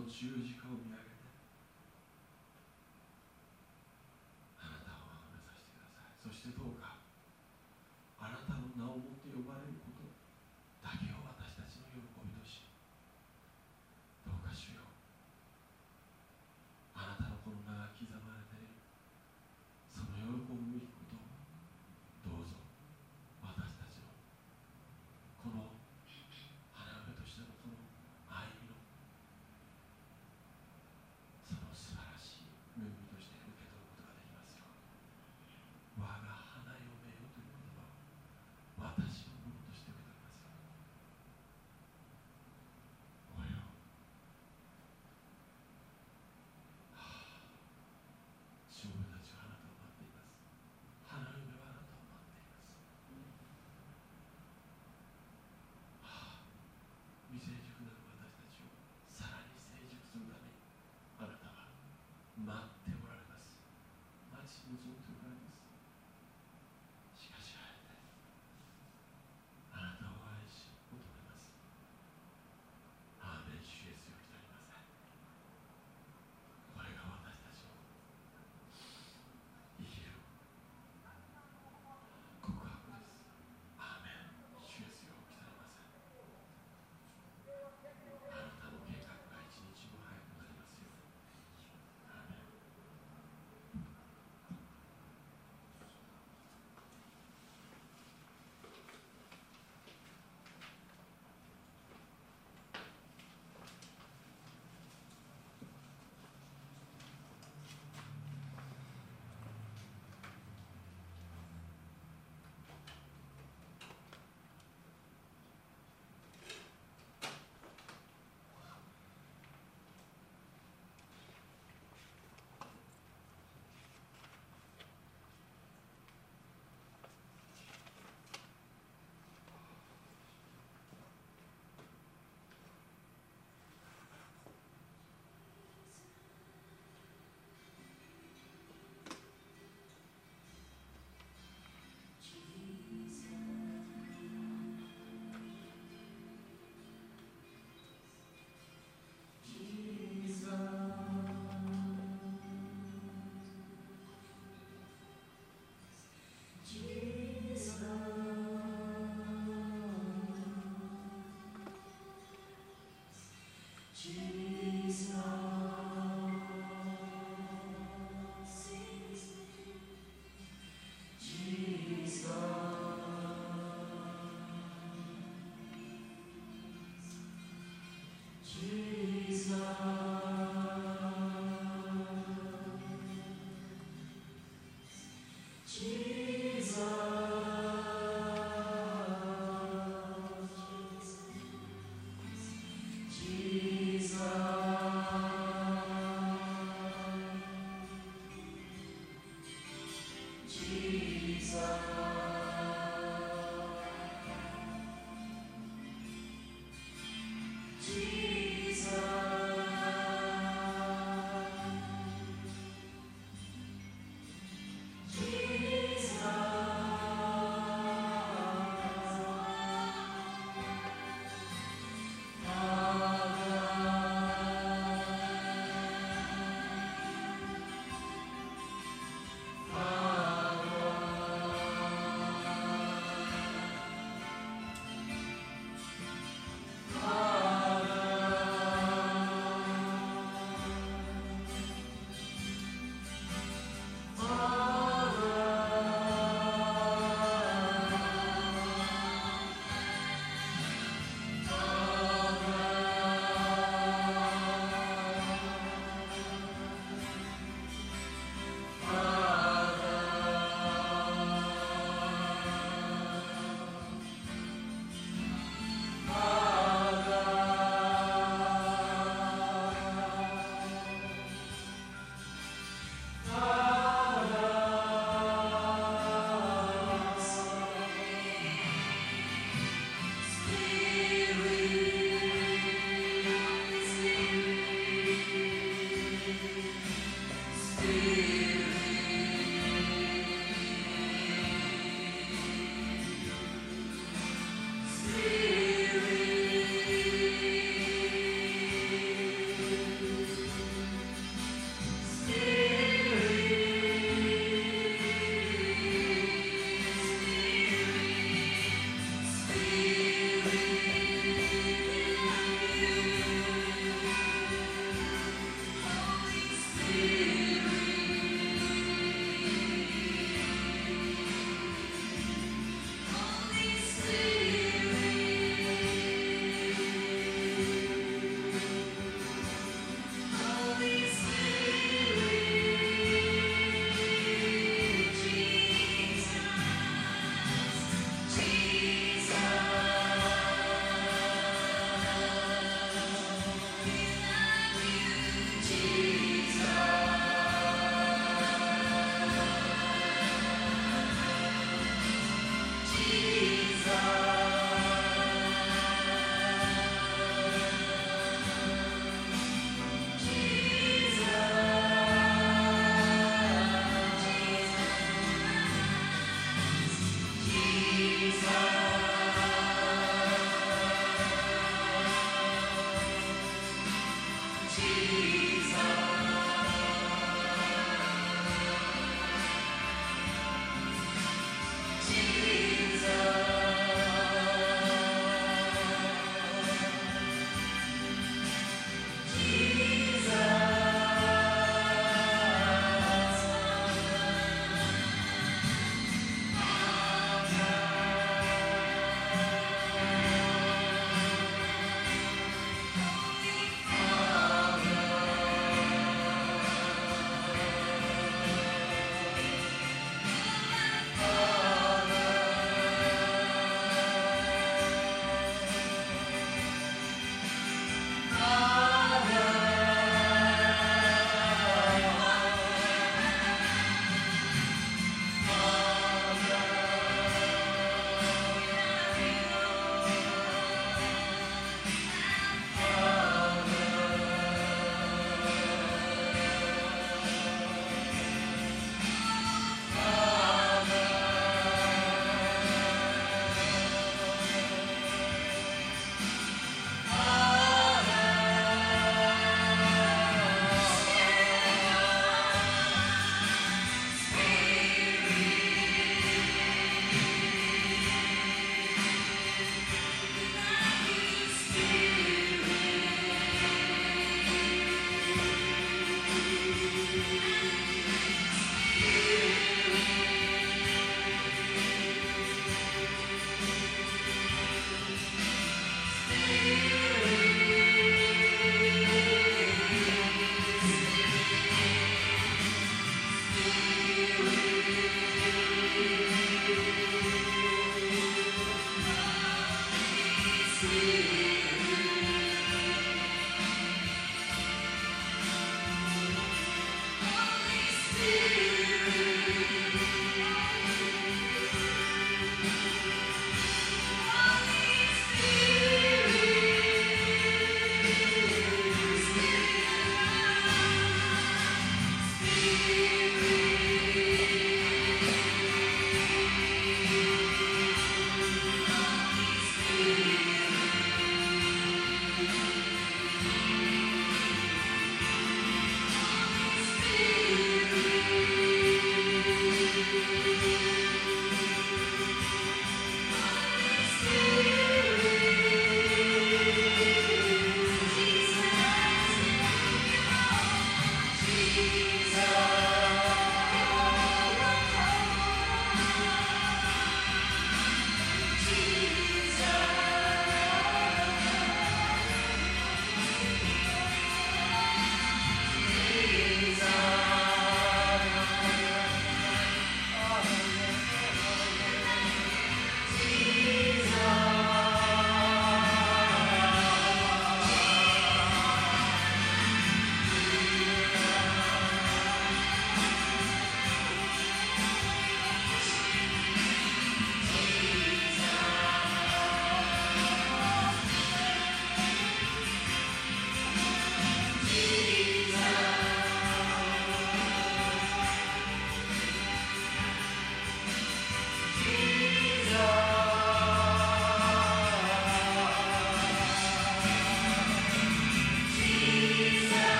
の十字架を見上げ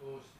productos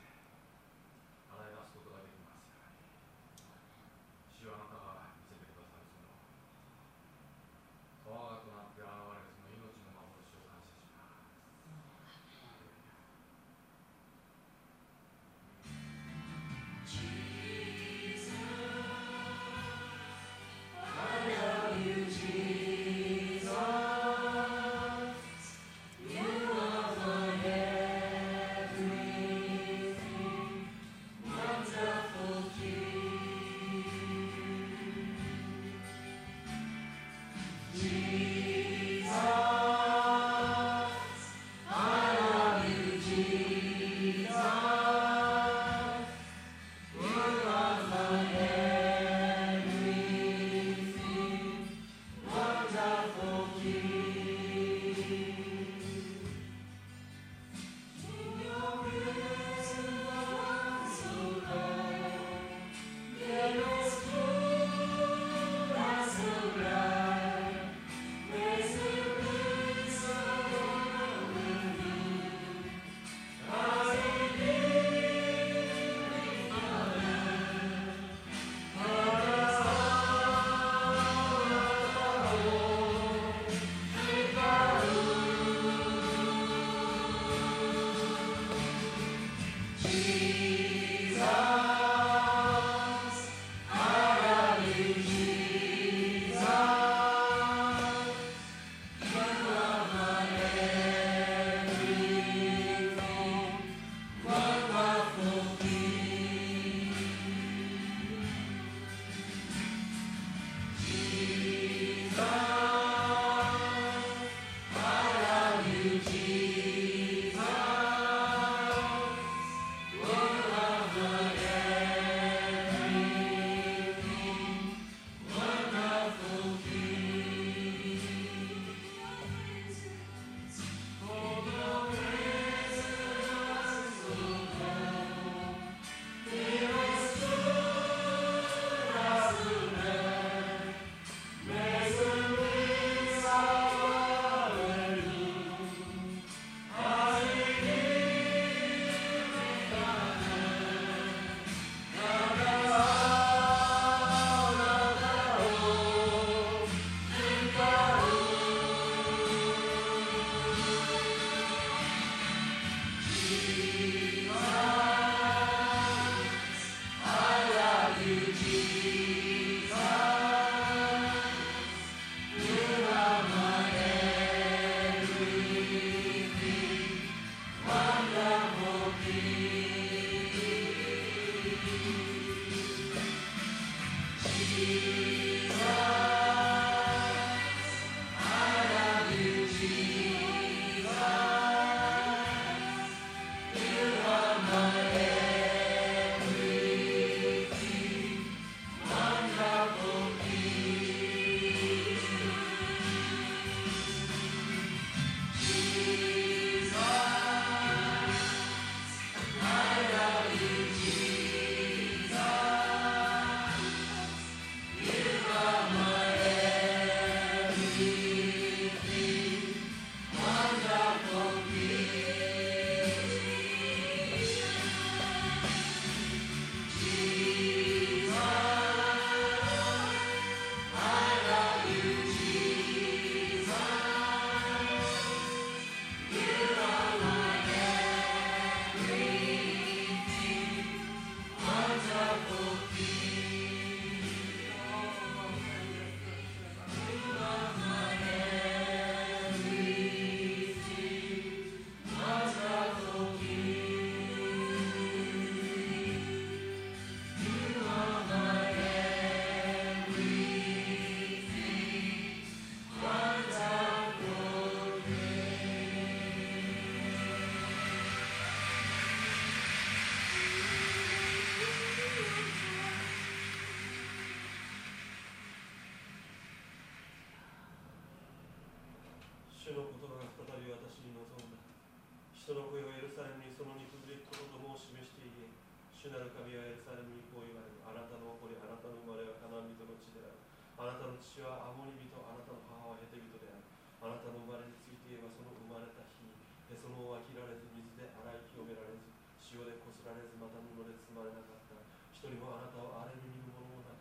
主なる神はエルサレムにこう言われる。あなたの誇りあなたの生まれはカナン人の地である。あなたの父はアモリ人あなたの母はヘテ人である。あなたの生まれについて言えばその生まれた日にへその緒は切られず水で洗い清められず塩でこすられずまた布で包まれなかった。一人もあなたを荒れに見るものもなく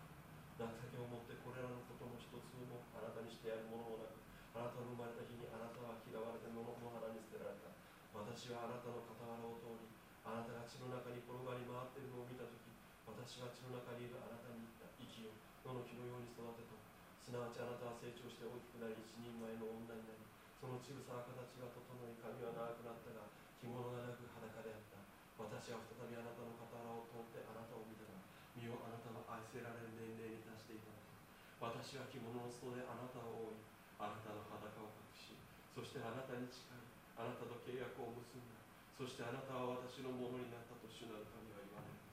情けを持ってこれらのことの一つもあなたにしてやるものもなくあなたの生まれた日にあなたは嫌われて野の花に捨てられた。私はあなたの傍らを通りあなたが血の中に転がり回っているのを見たとき私は血の中にいるあなたに言った。生きよ野の木のように育てと。すなわちあなたは成長して大きくなり一人前の女になりその乳房は形が整い髪は長くなったが着物がなく裸であった。私は再びあなたの傍らを通ってあなたを見たが身をあなたの愛せられる年齢に達していたのだ。私は着物の裾であなたを覆いあなたの裸を隠しそしてあなたに誓いあなたと契約を結んだ。そしてあなたは私のものになったと主なる神は言われる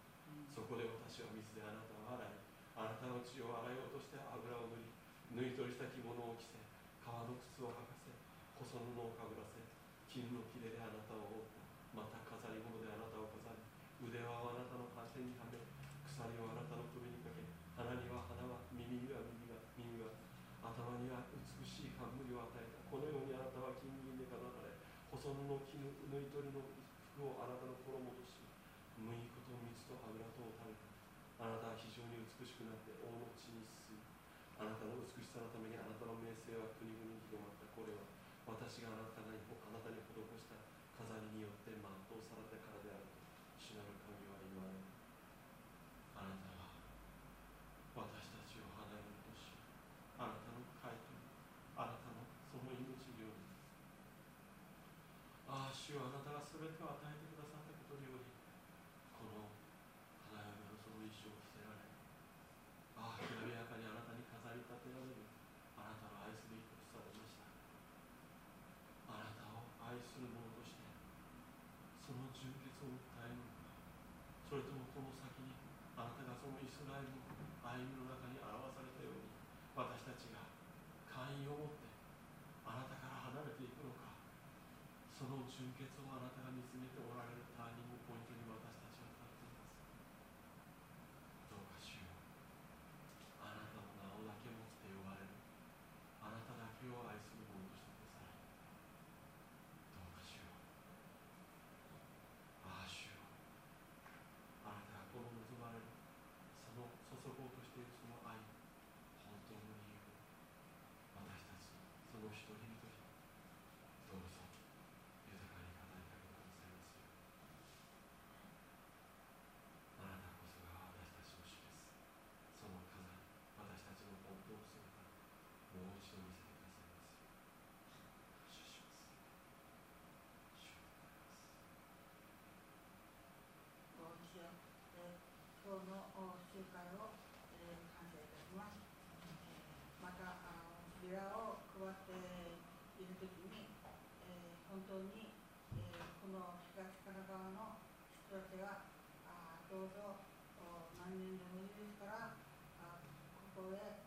そこで私は水であなたを洗いあなたの血を洗い落として油を塗り縫い取りした着物を着せ革の靴を履かせ細布をかぶらせ金の切れであなたを覆った。また飾り物であなたを飾り腕輪をあなたの手にはめ鎖をあなたの首にかけ鼻には鼻は耳には耳が耳が頭には美しい冠を与えた。このようにあなたは金銀で飾られ細布の絹縫い取りの服をあなたの衣とし麦粉と水と油とを食べた。あなたは非常に美しくなって王の地に進みあなたの美しさのためにあなたの名声は国々に広まったこれは私があなたにあなたに施した飾りによって全うされたからであると主なる神は言われるあなたは私たちを離れるとしあなたの回答あなたのその命ようにああ主はあなたが全てを与えてくださったことによりこの花嫁のその衣装を着せられああきらびやかにあなたに飾り立てられるあなたの愛すべきことされましたあなたを愛する者としてその純潔を訴えるのかそれともこの先にあなたがそのイスラエルの歩みの中に表されたように私たちが寛容を持ってあなたから離れていくのかその純潔をあなたが見つめておられるターニングポイントに私たちは立っていますどうか主よあなたの名をだけ持って呼ばれるあなただけを愛する者としてくださいどうか主よああ主よあなたがこの望まれるその注ごうとしているその愛本当の理由を私たちその一人一人どうぞ豊かに語りかけてくださいますよあなたこそが私たちの主ですその飾り私たちの本当の姿もう一度見せてくださいますよ主します主をお主よえー今日の集会を、えー感謝いたします。えまた、あのビラを配っているときに、えー本当に、えーこの東神奈川の人たちがあどうぞ何年でもいいですからあここへ、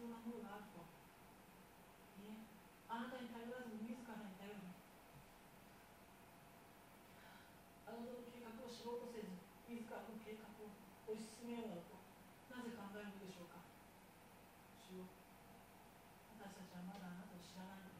必要なものがあると、ね、あなたに頼らずに自らに頼る。あなたの計画を知ろうとせず自らの計画を推し進めようと。なぜ考えるのでしょうか。主よ。私たちはまだあなたを知らないので。す